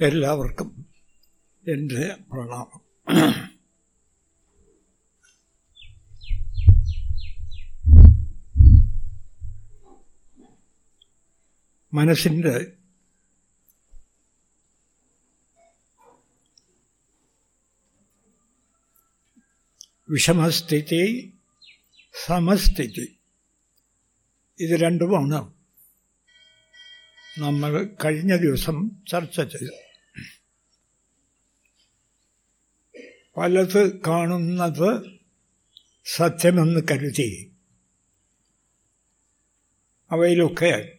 എല്ലാവർക്കും എന്റെ പ്രണാമം. മനസ്സിന്റെ വിഷമസ്ഥിതി സമസ്ഥിതി ഇത് രണ്ടുമാണ് നമ്മൾ കഴിഞ്ഞ ദിവസം ചർച്ച ചെയ്തു പലത് കാണുന്നത് സത്യമെന്ന് കരുതി. അവയിലൊക്കെ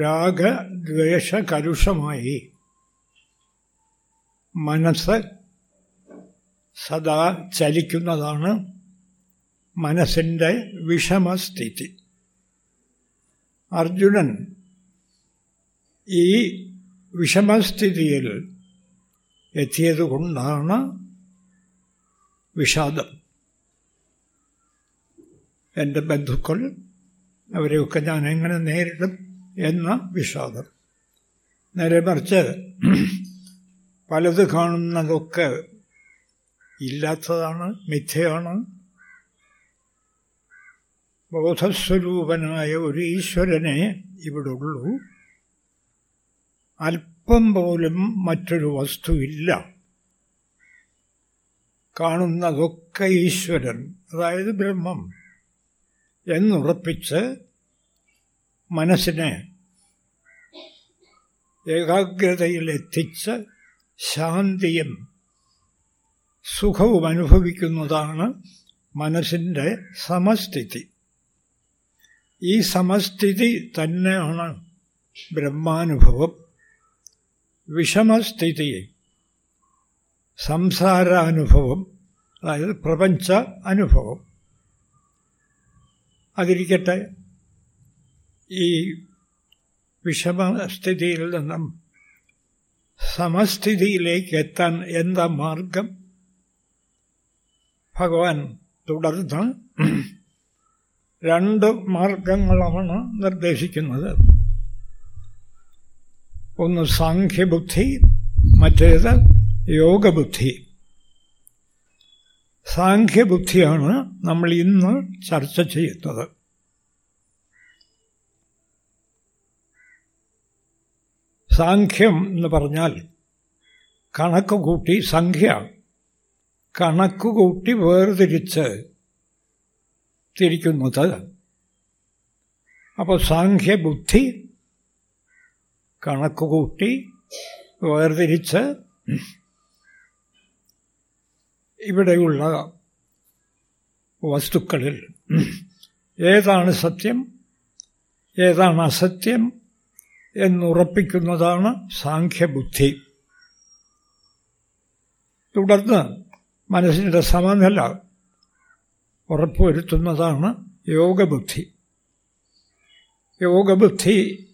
രാഗദ്വേഷ കലുഷമായി മനസ്സ് സദാ ചലിക്കുന്നതാണ് മനസ്സിന്റെ വിഷമസ്ഥിതി. അർജുനൻ ഈ വിഷമസ്ഥിതിയിൽ എത്തിയതുകൊണ്ടാണ് വിഷാദം. എന്റെ ബന്ധുക്കൾ അവരെയൊക്കെ ഞാൻ എങ്ങനെ നേരിടും എന്ന വിഷാദം. നേരെ മറിച്ച് പലത് കാണുന്നതൊക്കെ ഇല്ലാത്തതാണ് മിഥ്യയാണ്. ബോധസ്വരൂപനായ ഒരു ഈശ്വരനെ ഇവിടെ ഉള്ളൂ അല്പം പോലും മറ്റൊരു വസ്തുവില്ല. കാണുന്നതൊക്കെ ഈശ്വരൻ അതായത് ബ്രഹ്മം എന്നുറപ്പിച്ച് മനസ്സിനെ ഏകാഗ്രതയിലെത്തിച്ച് ശാന്തിയും സുഖവും അനുഭവിക്കുന്നതാണ് മനസ്സിന്റെ സമസ്ഥിതി. ഈ സമസ്ഥിതി തന്നെയാണ് ബ്രഹ്മാനുഭവം. വിഷമസ്ഥിതി സംസാരാനുഭവം അതായത് പ്രപഞ്ച അനുഭവം. അതിരിക്കട്ടെ ഈ വിഷമസ്ഥിതിയിൽ നിന്നും സമസ്ഥിതിയിലേക്ക് എത്താൻ എന്താ മാർഗം? ഭഗവാൻ തുടർന്ന് രണ്ട് മാർഗങ്ങളാണ് നിർദ്ദേശിക്കുന്നത്. ഒന്ന് സാഖ്യബുദ്ധി മറ്റേത് യോഗബുദ്ധി. സാഖ്യബുദ്ധിയാണ് നമ്മൾ ഇന്ന് ചർച്ച ചെയ്യുന്നത്. സാഖ്യം എന്ന് പറഞ്ഞാൽ കണക്ക് കൂട്ടി സംഖ്യ കണക്ക് കൂട്ടി വേർതിരിച്ച് തിരിക്കുന്നത്. അപ്പോൾ സാഖ്യബുദ്ധി കണക്ക് കൂട്ടി വേർതിരിച്ച് ഇവിടെയുള്ള വസ്തുക്കളിൽ ഏതാണ് സത്യം ഏതാണ് അസത്യം എന്നുറപ്പിക്കുന്നതാണ് സാഖ്യബുദ്ധി. തുടർന്ന് മനസ്സിന്റെ സമനില ഉറപ്പുവരുത്തുന്നതാണ് യോഗബുദ്ധി. യോഗബുദ്ധി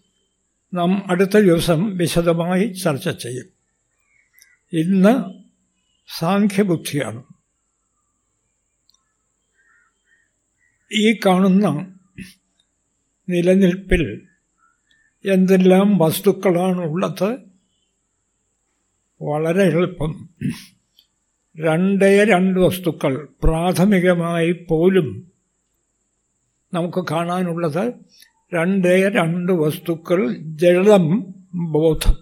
നാം അടുത്ത ദിവസം വിശദമായി ചർച്ച ചെയ്യും. ഇന്ന് സാഖ്യബുദ്ധിയാണ്. ഈ കാണുന്ന നിലനിൽപ്പിൽ എന്തെല്ലാം വസ്തുക്കളാണ് ഉള്ളത് വളരെ എളുപ്പം. രണ്ടേ രണ്ട് വസ്തുക്കൾ പ്രാഥമികമായി പോലും നമുക്ക് കാണാനുള്ളത് രണ്ടേ രണ്ട് വസ്തുക്കൾ ജഡം ബോധം.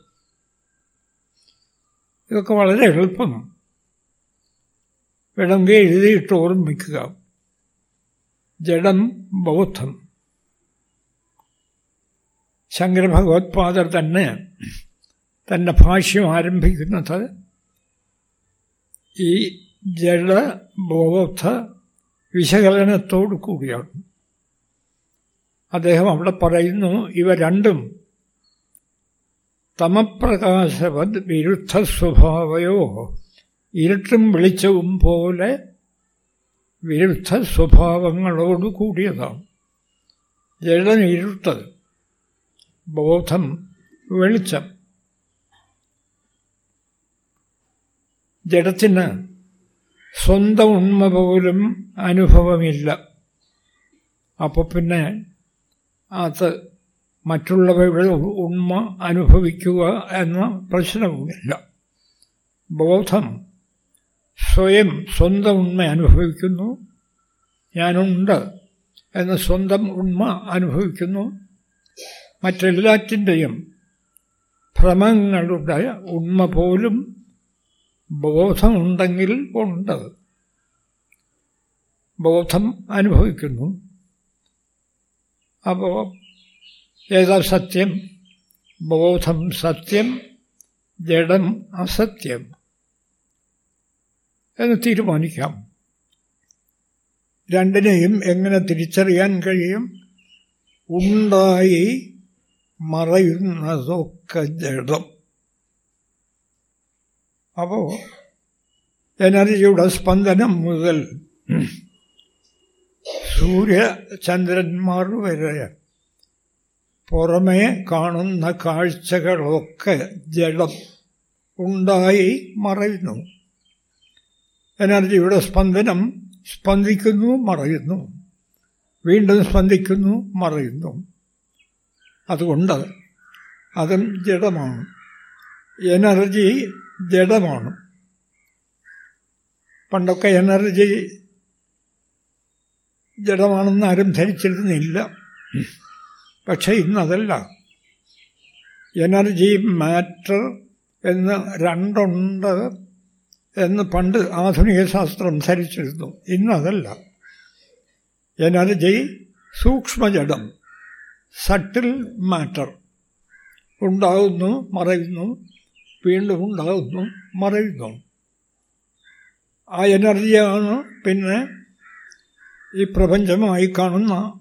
ഇതൊക്കെ വളരെ എളുപ്പം വേണമെങ്കിൽ എഴുതിയിട്ട് ഓർമ്മിക്കുക. ജഡം ബോധം. ശങ്കരഭഗവത്പാദർ തന്നെ തന്റെ ഭാഷ്യം ആരംഭിക്കുന്നത് ഈ ജഡബോധ വിശകലനത്തോടു കൂടിയാണ്. അദ്ദേഹം അവിടെ പറയുന്നു ഇവ രണ്ടും തമപ്രകാശവത് വിരുദ്ധ സ്വഭാവയോ ഇരുട്ടും വെളിച്ചവും പോലെ വിരുദ്ധ സ്വഭാവങ്ങളോട് കൂടിയതാണ്. ജഡൻ ഇരുട്ട് ബോധം വെളിച്ചം. ജഡത്തിന് സ്വന്തം ഉണ്മ പോലും അനുഭവമില്ല. അപ്പോൾ പിന്നെ അത് മറ്റുള്ളവരുടെ ഉണ്മ അനുഭവിക്കുക എന്ന പ്രശ്നവുമില്ല. ബോധം സ്വയം സ്വന്തം ഉണ്മ അനുഭവിക്കുന്നു. ഞാനുണ്ട് എന്ന സ്വന്തം ഉണ്മ അനുഭവിക്കുന്നു. മറ്റെല്ലാറ്റിന്റെയും ഭ്രമങ്ങളുടെ ഉണ്മ പോലും ബോധമുണ്ടെങ്കിൽ ഉണ്ട്. ബോധം അനുഭവിക്കുന്നു. അപ്പോൾ ഏതാ സത്യം? ബോധം സത്യം ജഡം അസത്യം. എന്ന് തീരുമാനിക്കാം. രണ്ടിനെയും എങ്ങനെ തിരിച്ചറിയാൻ കഴിയും? ഉണ്ടായി മറയുന്നതൊക്കെ ജഡം. അപ്പോ എനർജിയുടെ സ്പന്ദനം മുതൽ സൂര്യചന്ദ്രന്മാർ വരെ പുറമേ കാണുന്ന കാഴ്ചകളൊക്കെ ജഡം ഉണ്ടായി മറയുന്നു. എനർജിയുടെ സ്പന്ദനം സ്പന്ദിക്കുന്നു മറയുന്നു. വീണ്ടും സ്പന്ദിക്കുന്നു മറയുന്നു. അതുകൊണ്ട് അതും ജഡമാണ് എനർജി ജഡമാണ് പണ്ടൊക്കെ എനർജി ജഡമാണെന്ന് ആരും ധരിച്ചിരുന്നില്ല. പക്ഷെ ഇന്നതല്ല. എനർജി മാറ്റർ എന്ന് രണ്ടുണ്ട് എന്ന് പണ്ട് ആധുനിക ശാസ്ത്രം ധരിച്ചിരുന്നു. ഇന്നതല്ല. എനർജി സൂക്ഷ്മജഡം സട്ടിൽ മാറ്റർ. ഉണ്ടാകുന്നു മറയുന്നു വീണ്ടും ഉണ്ടാകുന്നു മറയുന്നു. ആ എനർജിയാണ് പിന്നെ ഈ പ്രപഞ്ചമായി കാണുന്ന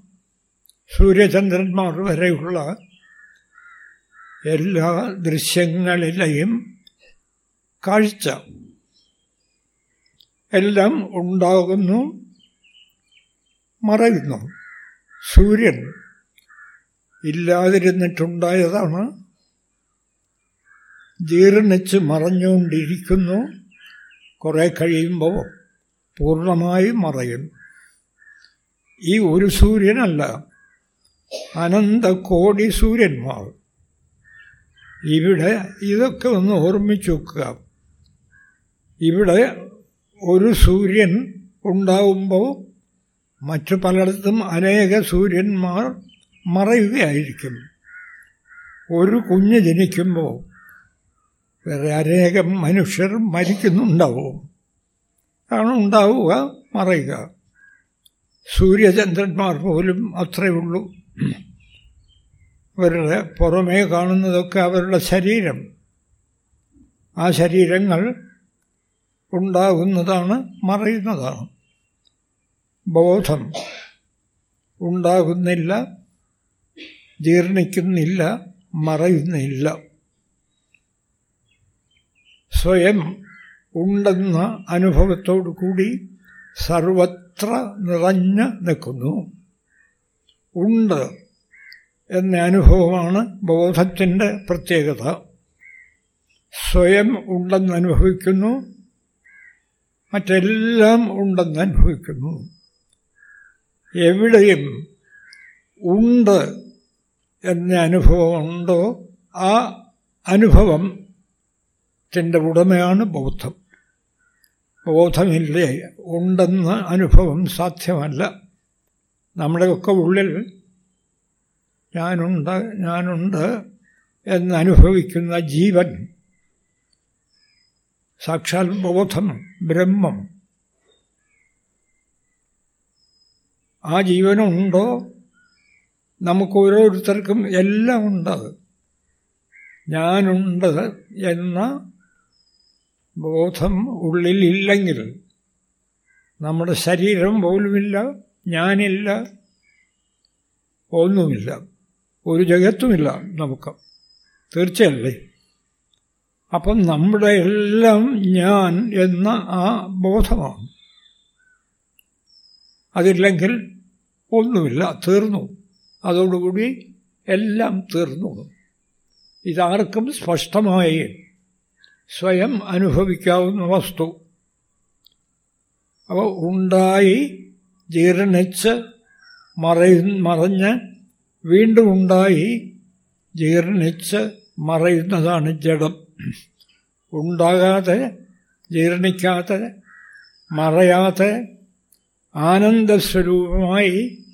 സൂര്യചന്ദ്രന്മാർ വരെയുള്ള എല്ലാ ദൃശ്യങ്ങളിലെയും കാഴ്ച എല്ലാം ഉണ്ടാകുന്നു മറയുന്നു. സൂര്യൻ ഇല്ലാതിരുന്നിട്ടുണ്ടായതാണ്. ജീർണിച്ച് മറഞ്ഞുകൊണ്ടിരിക്കുന്നു. കുറേ കഴിയുമ്പോൾ പൂർണമായി മറയുന്നു ഈ ഒരു സൂര്യനല്ല. അനന്ത കോടി സൂര്യന്മാർ. ഇവിടെ ഇതൊക്കെ ഒന്ന് ഓർമ്മിച്ചു വെക്കുക. ഇവിടെ ഒരു സൂര്യൻ ഉണ്ടാവുമ്പോൾ മറ്റു പലയിടത്തും അനേക സൂര്യന്മാർ മറയുകയായിരിക്കും. ഒരു കുഞ്ഞ് ജനിക്കുമ്പോൾ വേറെ അനേകം മനുഷ്യർ മരിക്കുന്നുണ്ടാവും. അതാണ് ഉണ്ടാവുക മറയുക. സൂര്യചന്ദ്രന്മാർ പോലും അത്രയേ ഉള്ളൂ. അവരുടെ പുറമേ കാണുന്നതൊക്കെ അവരുടെ ശരീരം. ആ ശരീരങ്ങൾ ഉണ്ടാകുന്നതാണ് മറയുന്നതാണ്. ബോധം ഉണ്ടാകുന്നില്ല ജീർണിക്കുന്നില്ല മറയുന്നില്ല. സ്വയം ഉണ്ടെന്ന അനുഭവത്തോടു കൂടി സർവത്ര നിറഞ്ഞു നിൽക്കുന്നു. ഉണ്ട് എന്ന അനുഭവമാണ് ബോധത്തിന്റെ പ്രത്യേകത. സ്വയം ഉണ്ടെന്ന് അനുഭവിക്കുന്നു. മറ്റെല്ലാം ഉണ്ടെന്ന് അനുഭവിക്കുന്നു. എവിടെയും ഉണ്ട് എന്ന അനുഭവമുണ്ടോ? ആ അനുഭവത്തിന്റെ ഉടമയാണ് ബോധം ബോധമില്ലേ? ഉണ്ടെന്ന അനുഭവം സാധ്യമല്ല. നമ്മുടെയൊക്കെ ഉള്ളിൽ ഞാനുണ്ട് ഞാനുണ്ട് എന്നനുഭവിക്കുന്ന ജീവൻ സാക്ഷാൽ ബോധം ബ്രഹ്മം ആ ജീവനുണ്ടോ? നമുക്ക് ഓരോരുത്തർക്കും എല്ലാം ഉണ്ട്. ഞാനുണ്ട് എന്ന ബോധം ഉള്ളിലില്ലെങ്കിൽ നമ്മുടെ ശരീരം പോലുമില്ല ഞാനില്ല ഒന്നുമില്ല ഒരു ജഗത്തുമില്ല നമുക്ക്. തീർച്ചയല്ലേ? അപ്പം നമ്മുടെ എല്ലാം ഞാൻ എന്ന ആ ബോധമാണ്. അതില്ലെങ്കിൽ ഒന്നുമില്ല തീർന്നു. അതോടുകൂടി എല്ലാം തീർന്നു. ഇതാർക്കും സ്പഷ്ടമായി സ്വയം അനുഭവിക്കാവുന്ന വസ്തു. അപ്പോൾ ഉണ്ടായി ജീർണിച്ച് മറയ മറഞ്ഞ് വീണ്ടും ഉണ്ടായി ജീർണിച്ച് മറയുന്നതാണ് ജഡം. ഉണ്ടാകാതെ ജീർണിക്കാതെ മറയാതെ ആനന്ദസ്വരൂപമായി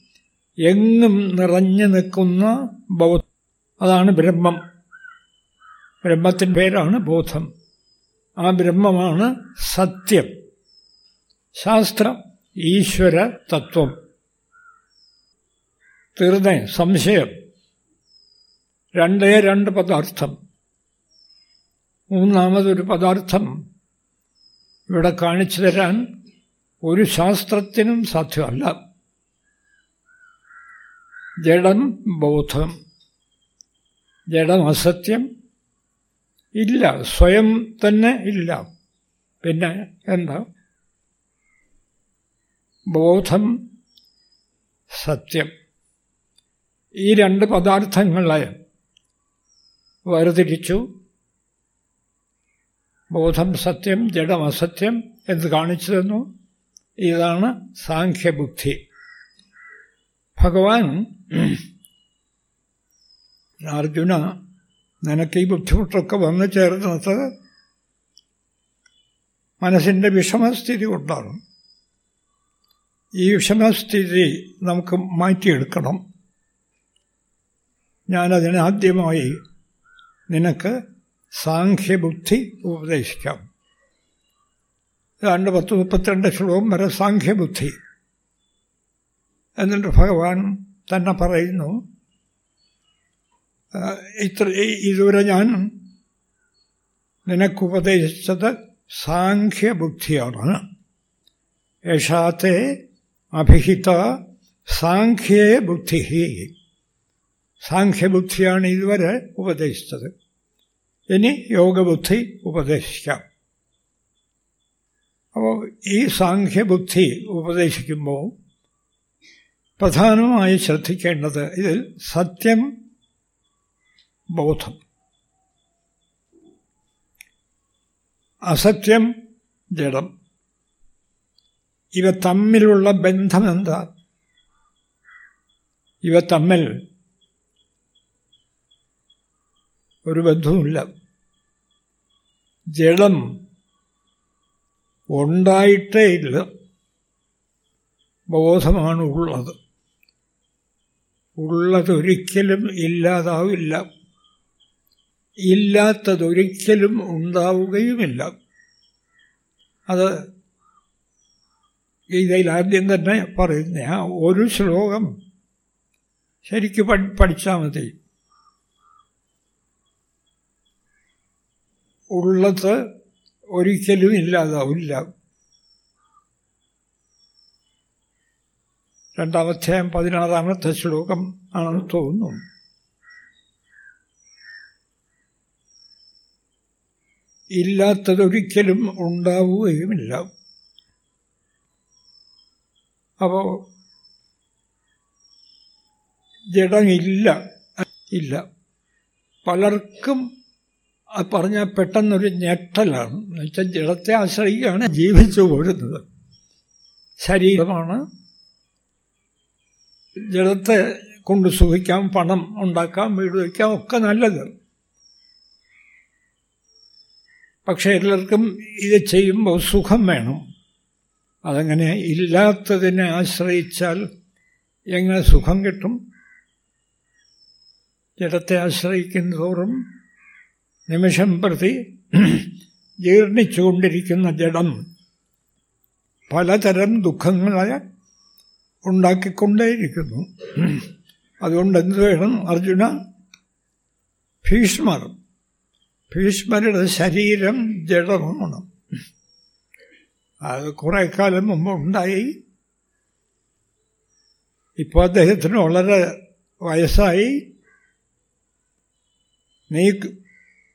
എങ്ങും നിറഞ്ഞു നിൽക്കുന്ന ബോധം അതാണ് ബ്രഹ്മം. ബ്രഹ്മത്തിന്റെ പേരാണ് ബോധം. ആ ബ്രഹ്മമാണ് സത്യം. ശാസ്ത്രം ഈശ്വര തത്വം. തീർന്നേ സംശയം. രണ്ടേ രണ്ട് പദാർത്ഥം. മൂന്നാമതൊരു പദാർത്ഥം ഇവിടെ കാണിച്ചു തരാൻ ഒരു ശാസ്ത്രത്തിനും സാധ്യമല്ല. ജഡം ബോധം. ജഡം അസത്യം ഇല്ല സ്വയം തന്നെ ഇല്ല. പിന്നെ എന്താ? ബോധം സത്യം. ഈ രണ്ട് പദാർത്ഥങ്ങളെ വേർതിരിച്ചു. ബോധം സത്യം ജഡം അസത്യം എന്ന് കാണിച്ചു തന്നു. ഇതാണ് സാഖ്യബുദ്ധി. ഭഗവാൻ അർജുന നിനക്ക് ഈ ബുദ്ധിമുട്ടൊക്കെ വന്നു ചേർന്നത് മനസ്സിന്റെ വിഷമസ്ഥിതി കൊണ്ടാണ്. ഈ വിഷമസ്ഥിതി നമുക്ക് മാറ്റിയെടുക്കണം. ഞാനതിനാദ്യമായി നിനക്ക് സാഖ്യബുദ്ധി ഉപദേശിക്കാം. രണ്ട് പത്ത് മുപ്പത്തിരണ്ട് ശ്ലോകം വരെ സാഖ്യബുദ്ധി. എന്നിട്ട് ഭഗവാൻ തന്നെ പറയുന്നു ഇത്ര ഇതുവരെ ഞാൻ നിനക്കുപദേശിച്ചത് സാഖ്യബുദ്ധിയാണ്. യഷാത്തെ അഭിഹിത സാഖ്യേ ബുദ്ധി സാഖ്യബുദ്ധിയാണ് ഇതുവരെ ഉപദേശിച്ചത്. ഇനി യോഗബുദ്ധി ഉപദേശിക്കാം. അപ്പോൾ ഈ സാഖ്യബുദ്ധി ഉപദേശിക്കുമ്പോൾ പ്രധാനമായി ശ്രദ്ധിക്കേണ്ടത് ഇതിൽ സത്യം ബോധം. അസത്യം ജഡം. ഇവ തമ്മിലുള്ള ബന്ധം എന്താ ഇവ തമ്മിൽ ഒരു ബന്ധവുമില്ല. ജഡം ഉണ്ടായിട്ടേ ഇല്ല. ബോധമാണ് ഉള്ളത്. ഉള്ളതൊരിക്കലും ഇല്ലാതാവില്ല. ഇല്ലാത്തതൊരിക്കലും ഉണ്ടാവുകയുമില്ല. അത് ഗീതയിൽ ആദ്യം തന്നെ പറയുന്ന ആ ഒരു ശ്ലോകം ശരിക്കും പഠിച്ചാൽ മതി. ഉള്ളത് ഒരിക്കലും ഇല്ലാതാവില്ല. രണ്ടാമത്തെ പതിനാറാമത്തെ ശ്ലോകം ആണെന്ന് തോന്നുന്നു. ഇല്ലാത്തതൊരിക്കലും ഉണ്ടാവുകയുമില്ല. അപ്പോൾ ജഡമില്ല ഇല്ല. പലർക്കും അത് പറഞ്ഞാൽ പെട്ടെന്നൊരു ഞെട്ടലാണ്. എന്നുവെച്ചാൽ ജഡത്തെ ആശ്രയിക്കുകയാണ് ജീവിച്ചു പോരുന്നത്. ശരീരമാണ് ജഡത്തെ കൊണ്ട് സുഖിക്കാം പണം ഉണ്ടാക്കാം വീട് വയ്ക്കാം ഒക്കെ നല്ലത്. പക്ഷെ എല്ലാവർക്കും ഇത് ചെയ്യുമ്പോൾ സുഖം വേണം. അതങ്ങനെ ഇല്ലാത്തതിനെ ആശ്രയിച്ചാൽ എങ്ങനെ സുഖം കിട്ടും? ജഡത്തെ ആശ്രയിക്കുന്നതോറും നിമിഷം പ്രതി ജീർണിച്ചുകൊണ്ടിരിക്കുന്ന ജഡം പലതരം ദുഃഖങ്ങളെ ഉണ്ടാക്കിക്കൊണ്ടേയിരിക്കുന്നു. അതുകൊണ്ട് എന്ത് വേണം? അർജുന ഭീഷ്മർ ഭീഷ്മരുടെ ശരീരം ജഡമാണ്. അത് കുറെ കാലം മുമ്പ് ഉണ്ടായി. ഇപ്പോൾ അദ്ദേഹത്തിന് വളരെ വയസ്സായി. നീ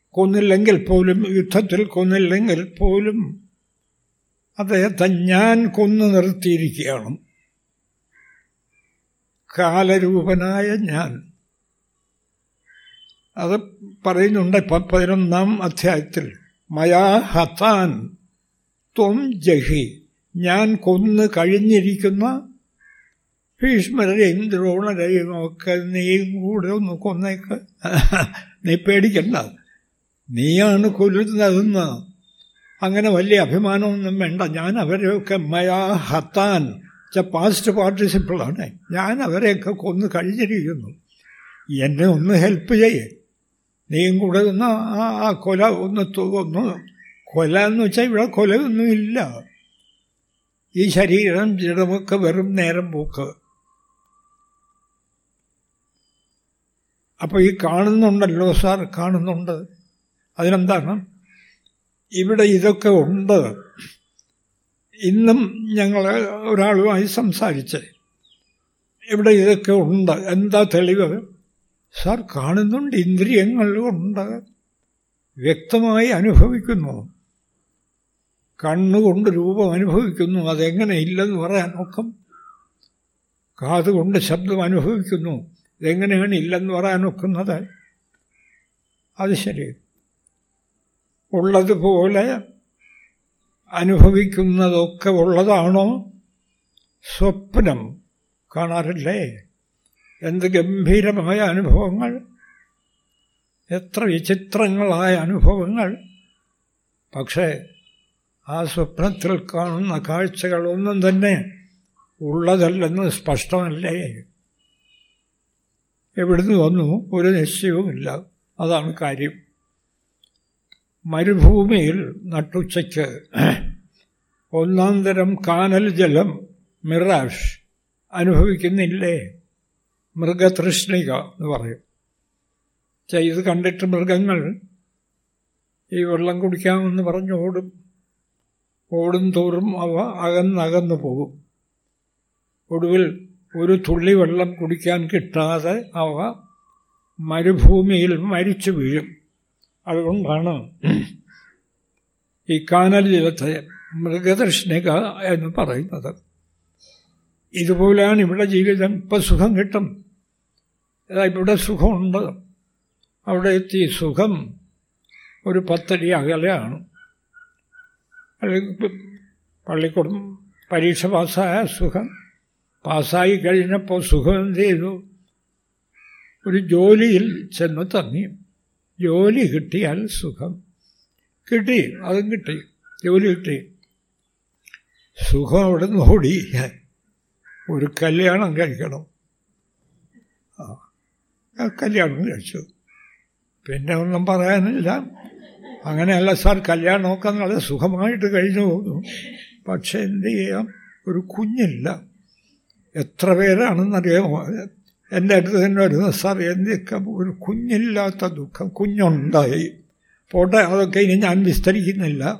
കൊന്നില്ലെങ്കിൽ പോലും യുദ്ധത്തിൽ കൊന്നില്ലെങ്കിൽ പോലും അദ്ദേഹത്തെ ഞാൻ കൊന്നു നിർത്തിയിരിക്കുകയാണ്. കാലരൂപനായ ഞാൻ. അത് പറയുന്നുണ്ട് ഇപ്പം പതിനൊന്നാം അധ്യായത്തിൽ. മയാ ഹത്താൻ ത്വം ജഹി ഞാൻ കൊന്ന് കഴിഞ്ഞിരിക്കുന്ന. ഭീഷ്മരെയും ദ്രോണരെയും ഒക്കെ നീയും കൂടെ ഒന്ന് കൊന്നേക്ക്. നീ പേടിക്കണ്ട. നീയാണ് കൊല്ലുന്നതെന്ന്. അങ്ങനെ വലിയ അഭിമാനമൊന്നും വേണ്ട. ഞാൻ അവരെയൊക്കെ മയാ ഹത്താൻ പാസ്റ്റ് പാർട്ടിസിപ്പിളാണ് ഞാൻ അവരെയൊക്കെ കൊന്നു കഴിഞ്ഞിരിക്കുന്നു. എന്നെ ഒന്ന് ഹെൽപ്പ് ചെയ്യേ. നീയും കൂടെ നിന്ന് ആ കൊല ഒന്ന് ഒന്ന് കൊല എന്ന് വെച്ചാൽ ഇവിടെ കൊലയൊന്നുമില്ല. ഈ ശരീരം ജഡമൊക്കെ വെറും നേരം പോക്ക്. അപ്പോൾ ഈ കാണുന്നുണ്ടല്ലോ സാർ കാണുന്നുണ്ട്. അതിനെന്താണ്? ഇവിടെ ഇതൊക്കെ ഉണ്ട്. ഇന്നും ഞങ്ങൾ ഒരാളുമായി സംസാരിച്ച്. ഇവിടെ ഇതൊക്കെ ഉണ്ട്. എന്താ തെളിവ്? സാർ കാണുന്നുണ്ട് ഇന്ദ്രിയങ്ങളുണ്ട് വ്യക്തമായി അനുഭവിക്കുന്നു. കണ്ണുകൊണ്ട് രൂപം അനുഭവിക്കുന്നു. അതെങ്ങനെ ഇല്ലെന്ന് പറയാൻ നോക്കും. കാതുകൊണ്ട് ശബ്ദം അനുഭവിക്കുന്നു. ഇതെങ്ങനെയാണ് ഇല്ലെന്ന് പറയാൻ ഒക്കുന്നത് അത് ശരി. ഉള്ളതുപോലെ അനുഭവിക്കുന്നതൊക്കെ ഉള്ളതാണോ? സ്വപ്നം കാണാറില്ലേ? എന്ത് ഗംഭീരമായ അനുഭവങ്ങൾ. എത്ര വിചിത്രങ്ങളായ അനുഭവങ്ങൾ. പക്ഷേ ആ സ്വപ്നത്തിൽ കാണുന്ന കാഴ്ചകളൊന്നും തന്നെ ഉള്ളതല്ലെന്ന് സ്പഷ്ടമല്ലേ? എവിടുന്ന് വന്നു? ഒരു നിശ്ചയവുമില്ല. അതാണ് കാര്യം. മരുഭൂമിയിൽ നട്ടുച്ചയ്ക്ക് ഒന്നാം തരം കാനൽ ജലം മിറാഷ് അനുഭവിക്കുന്നില്ലേ? മൃഗതൃഷ്ണിക എന്ന് പറയും. ചെയ്ത് കണ്ടിട്ട് മൃഗങ്ങൾ ഈ വെള്ളം കുടിക്കാമെന്ന് പറഞ്ഞ് ഓടും. ഓടും തോറും അവ അകന്നകന്നു പോകും. ഒടുവിൽ ഒരു തുള്ളി വെള്ളം കുടിക്കാൻ കിട്ടാതെ അവ മരുഭൂമിയിൽ മരിച്ചു വീഴും. അതുകൊണ്ടാണ് ഈ കാനൽ ജലത്തെ മൃഗതൃഷ്ണിക എന്ന് പറയുന്നത്. ഇതുപോലെയാണ് ഇവിടെ ജീവിതം. ഇപ്പം സുഖം കിട്ടും. ഇവിടെ സുഖമുണ്ട്? അവിടെ എത്തി സുഖം. ഒരു പത്തടി അകലെയാണ് അല്ലെങ്കിൽ പള്ളിക്കൂടം പരീക്ഷ പാസ്സായ സുഖം. പാസ്സായി കഴിഞ്ഞപ്പോൾ സുഖം എന്ത് ചെയ്തു? ഒരു ജോലിയിൽ ചെന്ന് തങ്ങി. ജോലി കിട്ടിയാൽ സുഖം. കിട്ടി അതും കിട്ടി. ജോലി കിട്ടി. സുഖം അവിടെ നിന്ന് ഓടി. ഒരു കല്യാണം കഴിക്കണം. കല്യാണം കഴിച്ചു. പിന്നെ ഒന്നും പറയാനില്ല. അങ്ങനെയല്ല സാർ കല്യാണമൊക്കെ നല്ല സുഖമായിട്ട് കഴിഞ്ഞു പോകുന്നു. പക്ഷെ എന്ത് ചെയ്യാം? ഒരു കുഞ്ഞില്ല. എത്ര പേരാണെന്നറിയാമോ? എന്റെ അടുത്ത് തന്നെ വരുന്ന സാർ എന്തൊക്കെ ഒരു കുഞ്ഞില്ലാത്ത ദുഃഖം? കുഞ്ഞുണ്ടായി. പോട്ടെ അതൊക്കെ ഇനി ഞാൻ വിസ്തരിക്കുന്നില്ല.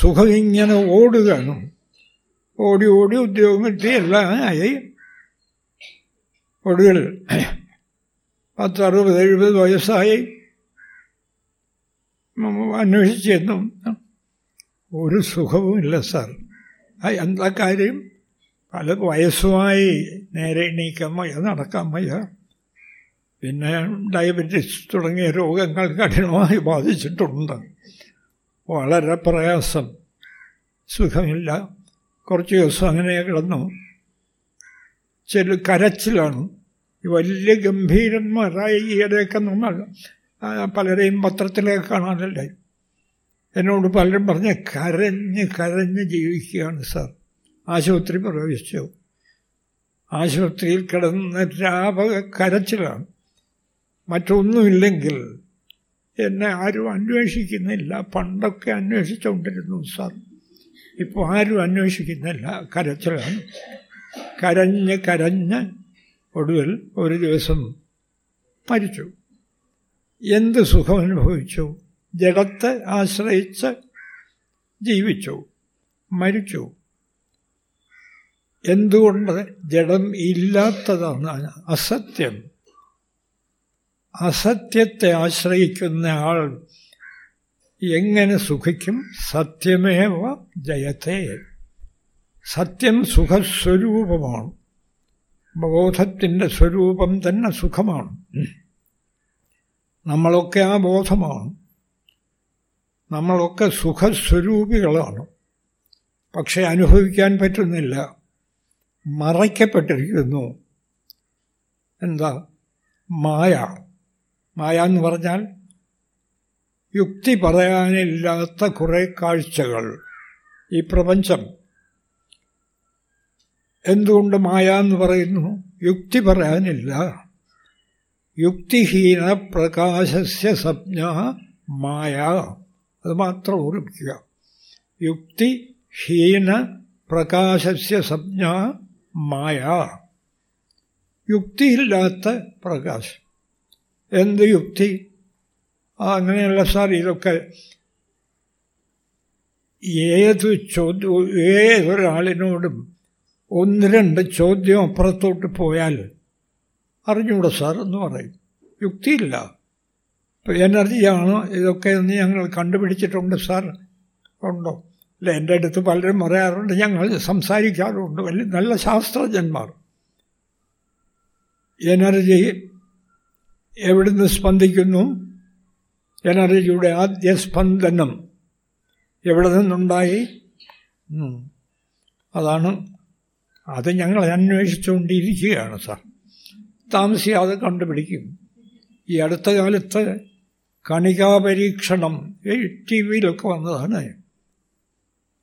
സുഖം ഇങ്ങനെ ഓടുകയാണ്. ഓടി ഓടി ഉദ്യോഗം കിട്ടി എല്ലാം ആയി. ഒടുവിൽ പത്തറുപത് എഴുപത് വയസ്സായി. അന്വേഷിച്ചെന്നും ഒരു സുഖവുമില്ല സാർ. എന്താ കാര്യം? പല വയസ്സുമായി നേരെ എണീക്കാൻ വയ്യ നടക്കാൻ വയ്യ. പിന്നെ ഡയബറ്റിസ് തുടങ്ങിയ രോഗങ്ങൾ കഠിനമായി ബാധിച്ചിട്ടുണ്ട്. വളരെ പ്രയാസം. സുഖമില്ല. കുറച്ച് ദിവസം അങ്ങനെ കിടന്നു. ചെല്ലു കരച്ചിലാണ്. വലിയ ഗംഭീരന്മാരായി ഈയിടെയൊക്കെ നമ്മൾ പലരെയും പത്രത്തിലൊക്കെ കാണാനല്ലേ? എന്നോട് പലരും പറഞ്ഞ് കരഞ്ഞ് കരഞ്ഞ് ജീവിക്കുകയാണ് സാർ. ആശുപത്രി പ്രവേശിച്ചു. ആശുപത്രിയിൽ കിടന്ന് രാപക കരച്ചിലാണ്. മറ്റൊന്നുമില്ലെങ്കിൽ എന്നെ ആരും അന്വേഷിക്കുന്നില്ല. പണ്ടൊക്കെ അന്വേഷിച്ചുകൊണ്ടിരുന്നു സാർ. ഇപ്പോൾ ആരും അന്വേഷിക്കുന്നില്ല. കരച്ചിലാണ്. കരഞ്ഞ് കരഞ്ഞ് ഒടുവിൽ ഒരു ദിവസം മരിച്ചു. എന്ത് സുഖം അനുഭവിച്ചു? ജഡത്തെ ആശ്രയിച്ച് ജീവിച്ചു. മരിച്ചു. എന്തുകൊണ്ട് ജഡം ഇല്ലാത്തതാണ് അസത്യം? അസത്യത്തെ ആശ്രയിക്കുന്ന ആൾ എങ്ങനെ സുഖിക്കും? സത്യമേവ ജയത്തെ. സത്യം സുഖസ്വരൂപമാണ്. ബോധത്തിന്റെ സ്വരൂപം തന്നെ സുഖമാണ്. നമ്മളൊക്കെ ആ ബോധമാണ്. നമ്മളൊക്കെ സുഖസ്വരൂപികളാണ്. പക്ഷെ അനുഭവിക്കാൻ പറ്റുന്നില്ല. മറയ്ക്കപ്പെട്ടിരിക്കുന്നു. എന്താ? മായ. മായ എന്ന് പറഞ്ഞാൽ യുക്തി പറയാനില്ലാത്ത കുറേ കാഴ്ചകൾ. ഈ പ്രപഞ്ചം എന്തുകൊണ്ട് മായ എന്ന് പറയുന്നു? യുക്തി പറയാനില്ല. യുക്തിഹീന പ്രകാശസ്യ സംജ്ഞ മായ. അത് മാത്രം ഓർമ്മിക്കുക. യുക്തിഹീന പ്രകാശസ്യ സംജ്ഞ മായ. യുക്തിയില്ലാത്ത പ്രകാശം. എന്ത് യുക്തി? അങ്ങനെയല്ല സാർ ഇതൊക്കെ ഏത് ചോദ്യം ഏതൊരാളിനോടും ഒന്ന് രണ്ട് ചോദ്യം അപ്പുറത്തോട്ട് പോയാൽ അറിഞ്ഞൂടെ സാർ എന്ന് പറയും. യുക്തിയില്ല. ഇപ്പോൾ എനർജിയാണോ ഇതൊക്കെ ഒന്ന് ഞങ്ങൾ കണ്ടുപിടിച്ചിട്ടുണ്ട് സാർ. ഉണ്ടോ? അല്ല എന്റെ അടുത്ത് പലരും പറയാറുണ്ട് ഞങ്ങൾ സംസാരിക്കാറുണ്ട്. വലിയ നല്ല ശാസ്ത്രജ്ഞന്മാർ. എനർജി എവിടുന്ന് സ്പന്ദിക്കുന്നു? എനർജിയുടെ ആദ്യ സ്പന്ദനം എവിടെ നിന്നുണ്ടായി? അതാണ് അത് ഞങ്ങൾ അന്വേഷിച്ചുകൊണ്ടിരിക്കുകയാണ് സാർ. താമസിയാതെ കണ്ടുപിടിക്കും. ഈ അടുത്ത കാലത്ത് കണികാപരീക്ഷണം ടി വിയിലൊക്കെ വന്നതാണ്.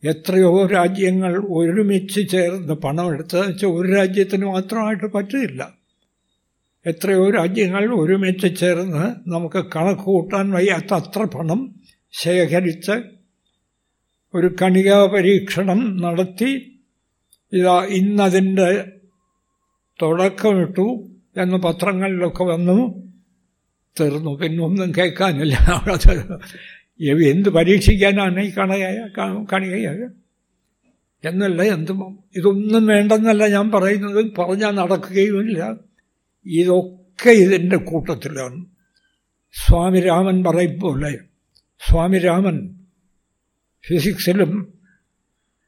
എത്രയോ രാജ്യങ്ങൾ ഒരുമിച്ച് ചേർന്ന് പണം എടുത്തത് വെച്ചാൽ ഒരു രാജ്യത്തിന് മാത്രമായിട്ട് പറ്റില്ല. എത്രയോ രാജ്യങ്ങൾ ഒരുമിച്ച് ചേർന്ന് നമുക്ക് കണക്ക് കൂട്ടാൻ വയ്യാത്ത അത്ര പണം ശേഖരിച്ച് ഒരു കണികാ പരീക്ഷണം നടത്തി ഇതാ ഇന്നതിന്റെ തുടക്കമിട്ടു എന്ന് പത്രങ്ങളിലൊക്കെ വന്നു തീർന്നു. പിന്നെ ഒന്നും കേൾക്കാനില്ല എന്ത് പരീക്ഷിക്കാനാണ് ഈ കണയായ കണികയായ? എന്നല്ല എന്തും ഇതൊന്നും വേണ്ടെന്നല്ല ഞാൻ പറയുന്നത്. പറഞ്ഞാൽ നടക്കുകയുമില്ല. ഇതൊക്കെ ഇതിന്റെ കൂട്ടത്തിലാണ്. സ്വാമി രാമൻ പറയും സ്വാമി രാമൻ ഫിസിക്സിലും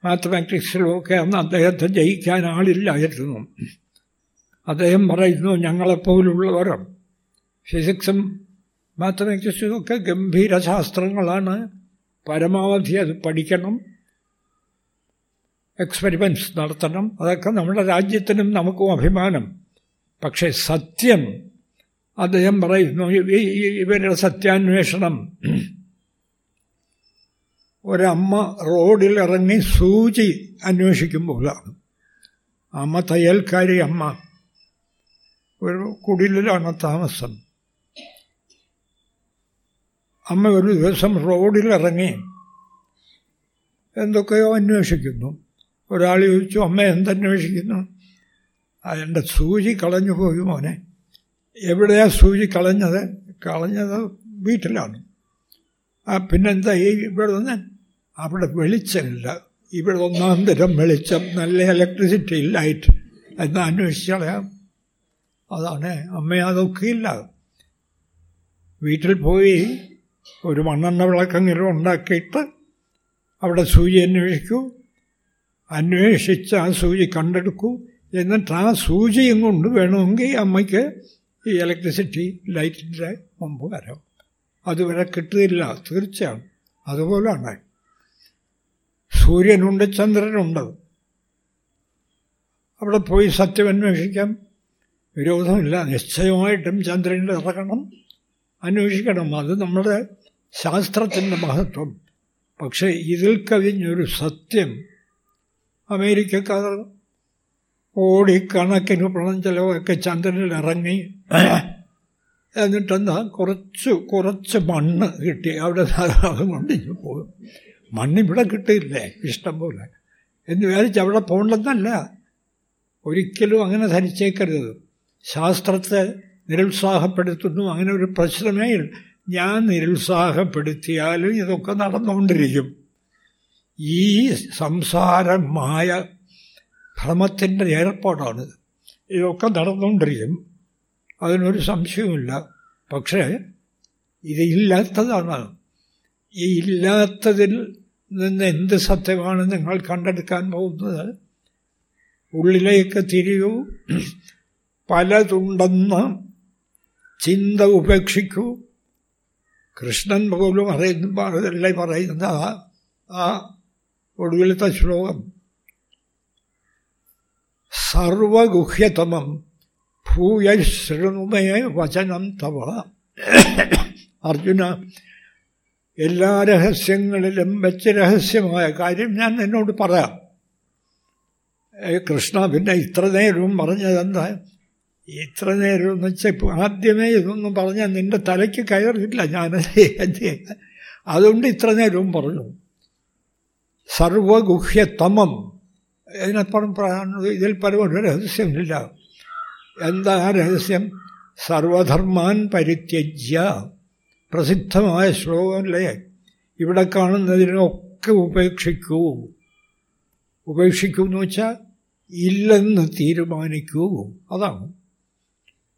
മാത്തമാറ്റിക്സിലും ഒക്കെ അന്ന് അദ്ദേഹത്തെ ജയിക്കാൻ ആളില്ലായിരുന്നു. അദ്ദേഹം പറയുന്നു ഞങ്ങളെപ്പോലുള്ളവർ ഫിസിക്സും മാത്തമാറ്റിക്സും ഒക്കെ ഗംഭീര ശാസ്ത്രങ്ങളാണ് പരമാവധി അത് പഠിക്കണം. എക്സ്പെരിമെന്റ്സ് നടത്തണം. അതൊക്കെ നമ്മുടെ രാജ്യത്തിനും നമുക്കും അഭിമാനം. പക്ഷേ സത്യം അദ്ദേഹം പറയുന്നു ഇവരുടെ സത്യാന്വേഷണം ഒരമ്മ റോഡിൽ ഇറങ്ങി സൂചി അന്വേഷിക്കുമ്പോഴാണ്. അമ്മ തയ്യൽക്കാരി അമ്മ. ഒരു കുടിലിലാണ് താമസം. അമ്മ ഒരു ദിവസം റോഡിൽ ഇറങ്ങി എന്തൊക്കെയോ അന്വേഷിക്കുന്നു. ഒരാൾ ചോദിച്ചു അമ്മ എന്തന്വേഷിക്കുന്നു? എന്റെ സൂചി കളഞ്ഞു പോയി മോനെ. എവിടെയാ സൂചി കളഞ്ഞത്? കളഞ്ഞത് വീട്ടിലാണ്. ആ പിന്നെന്താ ഈ ഇവിടെ നിന്ന് അവിടെ വെളിച്ചമില്ല. ഇവിടെ ഒന്നാം തരം വെളിച്ചം നല്ല ഇലക്ട്രിസിറ്റി ലൈറ്റ് എന്ന് അന്വേഷിച്ചളയാം അതാണ് അമ്മ അതൊക്കെ ഇല്ല വീട്ടിൽ പോയി ഒരു മണ്ണെണ്ണ വിളക്കെങ്കിലും ഉണ്ടാക്കിയിട്ട് അവിടെ സൂചി അന്വേഷിക്കൂ. അന്വേഷിച്ച് ആ സൂചി കണ്ടെടുക്കൂ. എന്നിട്ട് ആ സൂചിയും കൊണ്ട് വേണമെങ്കിൽ അമ്മയ്ക്ക് ഈ ഇലക്ട്രിസിറ്റി ലൈറ്റിന്റെ മുമ്പ് വരാം. അതുവരെ കിട്ടുന്നില്ല തീർച്ചയാണ്. അതുപോലെയാണ്. സൂര്യനുണ്ട് ചന്ദ്രനുണ്ട്. അവിടെ പോയി സത്യം അന്വേഷിക്കാം. വിരോധമില്ല. നിശ്ചയമായിട്ടും ചന്ദ്രനിൽ ഇറങ്ങണം. അന്വേഷിക്കണം. അത് നമ്മുടെ ശാസ്ത്രത്തിന്റെ മഹത്വം. പക്ഷേ ഇതിൽ കവിഞ്ഞൊരു സത്യം അമേരിക്കക്കാർ ഓടിക്കണക്കിന് പണം ചിലവൊക്കെ ചന്ദ്രനിൽ ഇറങ്ങി എന്നിട്ടെന്താ? കുറച്ച് കുറച്ച് മണ്ണ് കിട്ടി. അവിടെ ധാരാളം കൊണ്ടിഞ്ഞു പോകും മണ്ണിവിടെ കിട്ടിയില്ലേ? ഇഷ്ടം പോലെ എന്ന് വിചാരിച്ച് അവിടെ പോകണ്ടെന്നല്ല ഒരിക്കലും അങ്ങനെ ധരിച്ചേക്കരുത് ശാസ്ത്രത്തെ നിരുത്സാഹപ്പെടുത്തുന്നു. അങ്ങനെ ഒരു പ്രശ്നമേ ഞാൻ നിരുത്സാഹപ്പെടുത്തിയാലും ഇതൊക്കെ നടന്നുകൊണ്ടിരിക്കും. ഈ സംസാരമായ ഭ്രമത്തിന്റെ ഏർപ്പാടാണ്. ഇതൊക്കെ നടന്നുകൊണ്ടിരിക്കും. അതിനൊരു സംശയവുമില്ല. പക്ഷേ ഇത് ഇല്ലാത്തതാണ്. ഈ ഇല്ലാത്തതിൽ നിന്ന് എന്ത് സത്യമാണ് നിങ്ങൾ കണ്ടെടുക്കാൻ പോകുന്നത്? ഉള്ളിലേക്ക് തിരിയൂ. പലതുണ്ടെന്ന് ചിന്ത ഉപേക്ഷിക്കൂ. കൃഷ്ണൻ പോലും അറിയുന്ന പാടല്ലേ പറയുന്ന ആ ഒടുവിലത്തെ ശ്ലോകം. സർവഗുഹ്യതമം ഭൂയ ശൃണുമയ വചനം തവ. അർജുന എല്ലാ രഹസ്യങ്ങളിലും വെച്ച് രഹസ്യമായ കാര്യം ഞാൻ നിന്നോട് പറയാം. കൃഷ്ണ പിന്നെ ഇത്ര നേരവും പറഞ്ഞതെന്താ? ഇത്ര നേരം എന്ന് വെച്ചാൽ ആദ്യമേ ഇതൊന്നും പറഞ്ഞാൽ നിന്റെ തലയ്ക്ക് കയറില്ല ഞാൻ അതുകൊണ്ട് ഇത്ര നേരവും പറഞ്ഞു. സർവഗുഹ്യതമം. ഇതിനപ്പുറം പറയാനുള്ളത് ഇതിൽ പരമൊരു രഹസ്യമില്ല. എന്താ രഹസ്യം? സർവധർമാൻ പരിത്യജ്യ. പ്രസിദ്ധമായ ശ്ലോകമല്ലേ? ഇവിടെ കാണുന്നതിനൊക്കെ ഉപേക്ഷിക്കൂ. ഉപേക്ഷിക്കൂ എന്ന് വെച്ചാൽ ഇല്ലെന്ന് തീരുമാനിക്കൂ. അതാണ്.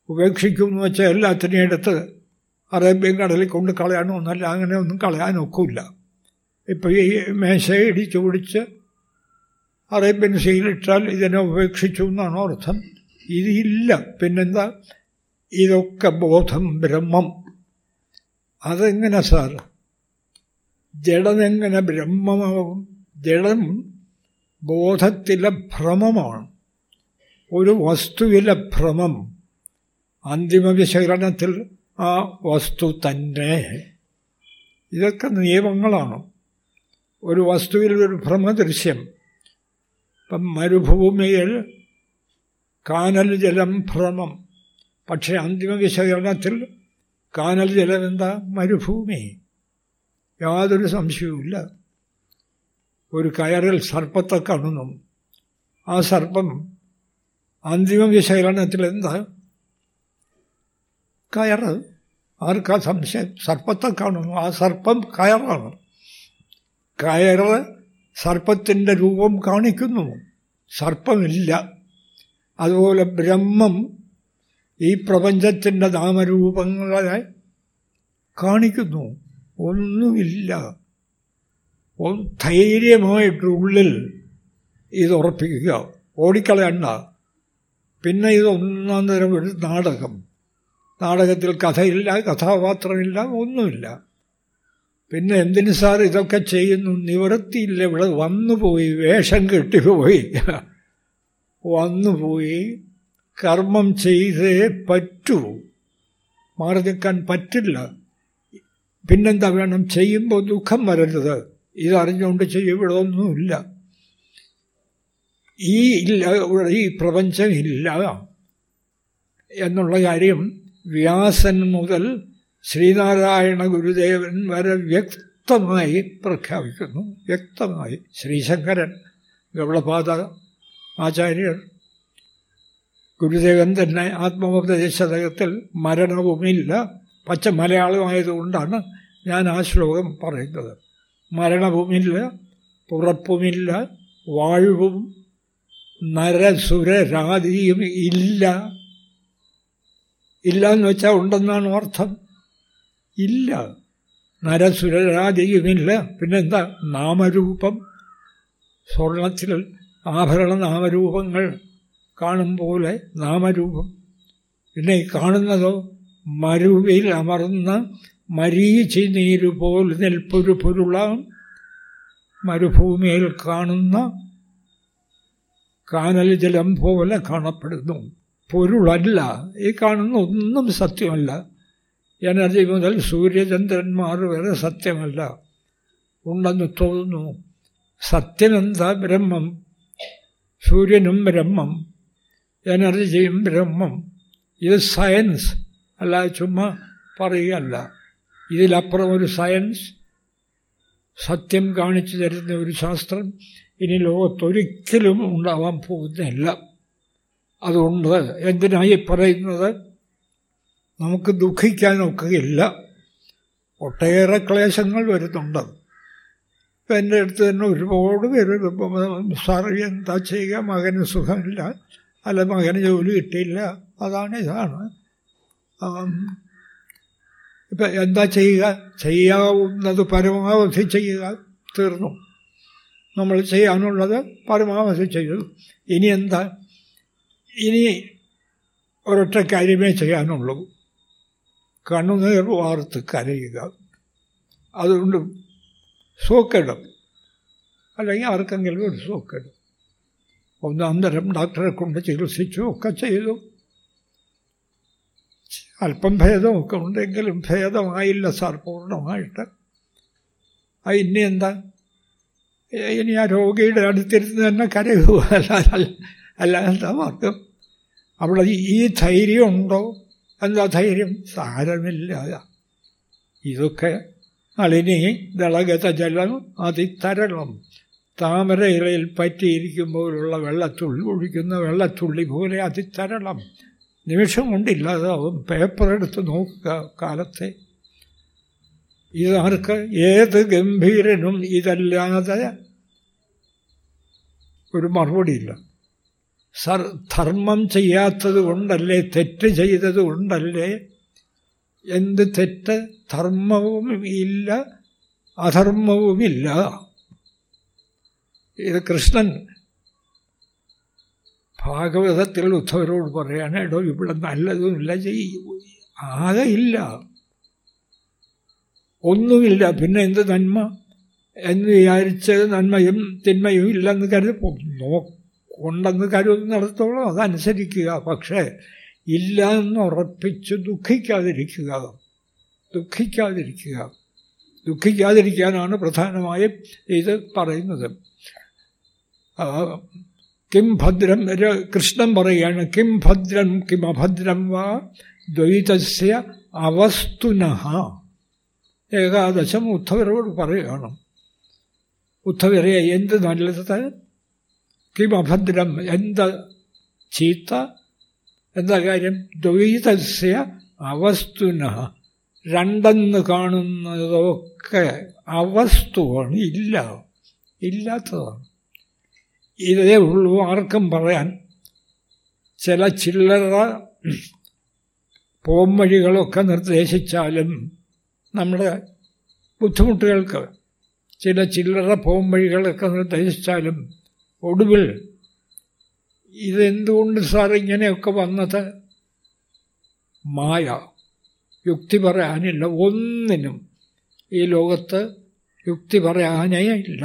ഉപേക്ഷിക്കൂ എന്ന് വെച്ചാൽ എല്ലാത്തിനെയും എടുത്ത് അറേബ്യൻ കടലിൽ കൊണ്ട് കളയാനൊന്നല്ല അങ്ങനെ ഒന്നും കളയാനൊക്കില്ല. ഇപ്പം ഈ മേശ ഇടിച്ചു പിടിച്ച് അറേബ്യൻ സീലിട്ടാൽ ഇതിനെ ഉപേക്ഷിച്ചു എന്നാണ് അർത്ഥം? ഇതില്ല പിന്നെന്താ? ഇതൊക്കെ ബോധം ബ്രഹ്മം. അതെങ്ങനെ സാർ? ജഡമെങ്ങനെ ബ്രഹ്മമാവും? ജഡം ബോധത്തിലെ ഭ്രമമാണ്. ഒരു വസ്തുവിലെ ഭ്രമം അന്തിമ വിശകലനത്തിൽ ആ വസ്തു തന്നെ. ഇതൊക്കെ നിയമങ്ങളാണ്. ഒരു വസ്തുവിൽ ഒരു ഭ്രമദൃശ്യം. ഇപ്പം മരുഭൂമിയിൽ കാനൽ ജലം ഭ്രമം. പക്ഷേ അന്തിമ വിശകലനത്തിൽ കാനൽ ജലം എന്താ മരുഭൂമി. യാതൊരു സംശയവുമില്ല. ഒരു കയറിൽ സർപ്പത്തെ കാണുന്നു. ആ സർപ്പം അന്തിമ വിശകലനത്തിൽ എന്താ? കയറ് ആർക്കാ സംശയം? സർപ്പത്തെ കാണുന്നു. ആ സർപ്പം കയറാണ്. കയറ് സർപ്പത്തിന്റെ രൂപം കാണിക്കുന്നു. സർപ്പമില്ല. അതുപോലെ ബ്രഹ്മം ഈ പ്രപഞ്ചത്തിന്റെ നാമരൂപങ്ങളെ കാണിക്കുന്നു. ഒന്നുമില്ല. ധൈര്യമായിട്ടുള്ളിൽ ഇത് ഉറപ്പിക്കുക ഓടിക്കളയണ്ട. പിന്നെ ഇത് ഒന്നാം തരം ഒരു നാടകം. നാടകത്തിൽ കഥയില്ല കഥാപാത്രമില്ല ഒന്നുമില്ല. പിന്നെ എന്തിനു സാർ ഇതൊക്കെ ചെയ്യുന്നു? നിവൃത്തിയില്ല. ഇവിടെ വന്നുപോയി. വേഷം കെട്ടിപ്പോയി. വന്നുപോയി. കർമ്മം ചെയ്തേ പറ്റൂ മാറി നിൽക്കാൻ പറ്റില്ല. പിന്നെന്താ വേണം? ചെയ്യുമ്പോൾ ദുഃഖം വരരുത്. ഇതറിഞ്ഞുകൊണ്ട് ചെയ്യും ഇവിടെ ഒന്നുമില്ല ഈ ഇല്ല ഈ പ്രപഞ്ചം ഇല്ല എന്നുള്ള കാര്യം വ്യാസൻ മുതൽ ശ്രീനാരായണ ഗുരുദേവൻ വരെ വ്യക്തമായി പ്രഖ്യാപിക്കുന്നു. വ്യക്തമായി. ശ്രീശങ്കരൻ ഗൗളപാദ ആചാര്യർ ഗുരുദേവൻ തന്നെ ആത്മോപദേശതകത്തിൽ മരണവുമില്ല. പച്ച മലയാളമായതുകൊണ്ടാണ് ഞാൻ ആ ശ്ലോകം പറയുന്നത്. മരണവുമില്ല പുറപ്പുമില്ല വാഴ്വും നരസുരരാതിയും ഇല്ല. ഇല്ല എന്ന് വെച്ചാൽ ഉണ്ടെന്നാണ് അർത്ഥം. ഇല്ല നരസുരരാതിയുമില്ല. പിന്നെന്താ? നാമരൂപം. സ്വർണത്തിൽ ആഭരണ നാമരൂപങ്ങൾ കാണും പോലെ നാമരൂപം. പിന്നെ ഈ കാണുന്നതോ മരുവിൽ അമർന്ന മരീചി നീരുപോൽ നിൽപ്പൊരു പൊരുളാം. മരുഭൂമിയിൽ കാണുന്ന കാനൽ ജലം പോലെ കാണപ്പെടുന്നു. പൊരുളല്ല. ഈ കാണുന്ന ഒന്നും സത്യമല്ല. എനർജി മുതൽ സൂര്യചന്ദ്രന്മാർ വരെ സത്യമല്ല. ഉണ്ടെന്ന് തോന്നുന്നു. സത്യനന്ദ ബ്രഹ്മം? സൂര്യനും ബ്രഹ്മം. എനർജിയും ബ്രഹ്മം. ഇത് സയൻസ്. അല്ല ചുമ്മാ പറയുകയല്ല. ഇതിലപ്പുറം ഒരു സയൻസ്. സത്യം കാണിച്ചു തരുന്ന ഒരു ശാസ്ത്രം. ഇനി ലോകത്തൊരിക്കലും ഉണ്ടാവാൻ പോകുന്നില്ല അതുകൊണ്ട് എന്തിനായി പറയുന്നത്? നമുക്ക് ദുഃഖിക്കാനൊക്കെയില്ല ഒട്ടേറെ ക്ലേശങ്ങൾ വരുന്നുണ്ട്. ഇപ്പം എന്റെ അടുത്ത് തന്നെ ഒരുപാട് പേര് സാറിയെന്താ ചെയ്യുക? മകന് സുഖമില്ല. അല്ല മകന് ജോലി കിട്ടിയില്ല. അതാണ് ഇതാണ്. ഇപ്പം എന്താ ചെയ്യുക? ചെയ്യാവുന്നത് പരമാവധി ചെയ്യുക തീർന്നു. നമ്മൾ ചെയ്യാനുള്ളത് പരമാവധി ചെയ്തു. ഇനി എന്താ? ഇനി ഒരൊറ്റ കാര്യമേ ചെയ്യാനുള്ളൂ. കണ്ണുനീർ വാർത്ത് കരയുക. അതുകൊണ്ട് സോക്കിടും അല്ലെങ്കിൽ ആർക്കെങ്കിലും ഒരു സോക്കിടും ഒന്നാം തരം ഡോക്ടറെ കൊണ്ട് ചികിത്സിച്ചു ഒക്കെ ചെയ്തു. അല്പം ഭേദമൊക്കെ ഉണ്ടെങ്കിലും ഭേദമായില്ല സാർ പൂർണമായിട്ട്. ആ ഇനി എന്താ? ഇനി ആ രോഗിയുടെ അടുത്തിരുന്ന് തന്നെ കരയുക അല്ലാതെ അല്ലാതെ മാർഗം? അവിടെ ഈ ധൈര്യം ഉണ്ടോ? എന്താ ധൈര്യം? സാരമില്ല. ഇതൊക്കെ അളിനി ദളഗത ജലം അതിത്തരളം താമര ഇലയിൽ പറ്റിയിരിക്കുമ്പോഴുള്ള വെള്ളത്തുള്ളി ഒഴിക്കുന്ന വെള്ളത്തുള്ളി പോലെ അതിത്തരളം നിമിഷം കൊണ്ടില്ലാതാവും പേപ്പർ എടുത്ത് നോക്കുക കാലത്തെ. ഇതാർക്ക് ഏത് ഗംഭീരനും ഇതല്ലാതെ ഒരു മറുപടിയില്ല. സർ ധർമ്മം ചെയ്യാത്തത് കൊണ്ടല്ലേ തെറ്റ് ചെയ്തത് കൊണ്ടല്ലേ? എന്ത് തെറ്റ്? ധർമ്മവും ഇല്ല അധർമ്മവുമില്ല. ഇത് കൃഷ്ണൻ ഭാഗവതത്തിൽ ഉദ്ധവരോട് പറയാണ് എടോ ഇവിടെ നല്ലതുമില്ല ചെയ്യും ആകെ ഇല്ല. ഒന്നുമില്ല. പിന്നെ എന്ത് നന്മ? എന്ന് വിചാരിച്ച് നന്മയും തിന്മയും ഇല്ലെന്ന് കരുതി നോ ഉണ്ടെന്ന് കരുതുന്നിടത്തോളം അതനുസരിക്കുക. പക്ഷേ ഇല്ല എന്ന് ഉറപ്പിച്ച് ദുഃഖിക്കാതിരിക്കുക. ദുഃഖിക്കാതിരിക്കുക. ദുഃഖിക്കാതിരിക്കാനാണ് പ്രധാനമായും ഇത് പറയുന്നത്. കിം ഭദ്രം കൃഷ്ണൻ പറയുകയാണ് കിം ഭദ്രം കിം അഭദ്രം വാ ദ്വൈതസ്യ അവസ്തുനഃ. ഏകാദശം ഉദ്ധവരോട് പറയുകയാണ്. ഉദ്ധവരെ എന്ത് നല്ലത് കിം അഭദ്രം എന്ത് ചീത്ത? എന്താ കാര്യം? ദ്വൈതസ്യ അവസ്തുന. രണ്ടെന്ന് കാണുന്നതൊക്കെ അവസ്തുവാണ് ഇല്ല. ഇല്ലാത്തതാണ്. ഇതേ ഉള്ളൂ. ആർക്കും പറയാൻ ചില ചില്ലറ പോംവഴികളൊക്കെ നിർദ്ദേശിച്ചാലും നമ്മുടെ ബുദ്ധിമുട്ടുകൾക്ക് ചില ചില്ലറ പോംവഴികളൊക്കെ നിർദ്ദേശിച്ചാലും ഒടുവിൽ ഇതെന്തുകൊണ്ട് സാർ ഇങ്ങനെയൊക്കെ വന്നത്? മായ. യുക്തി പറയാനില്ല. ഒന്നിനും ഈ ലോകത്ത് യുക്തി പറയാനേ ഇല്ല.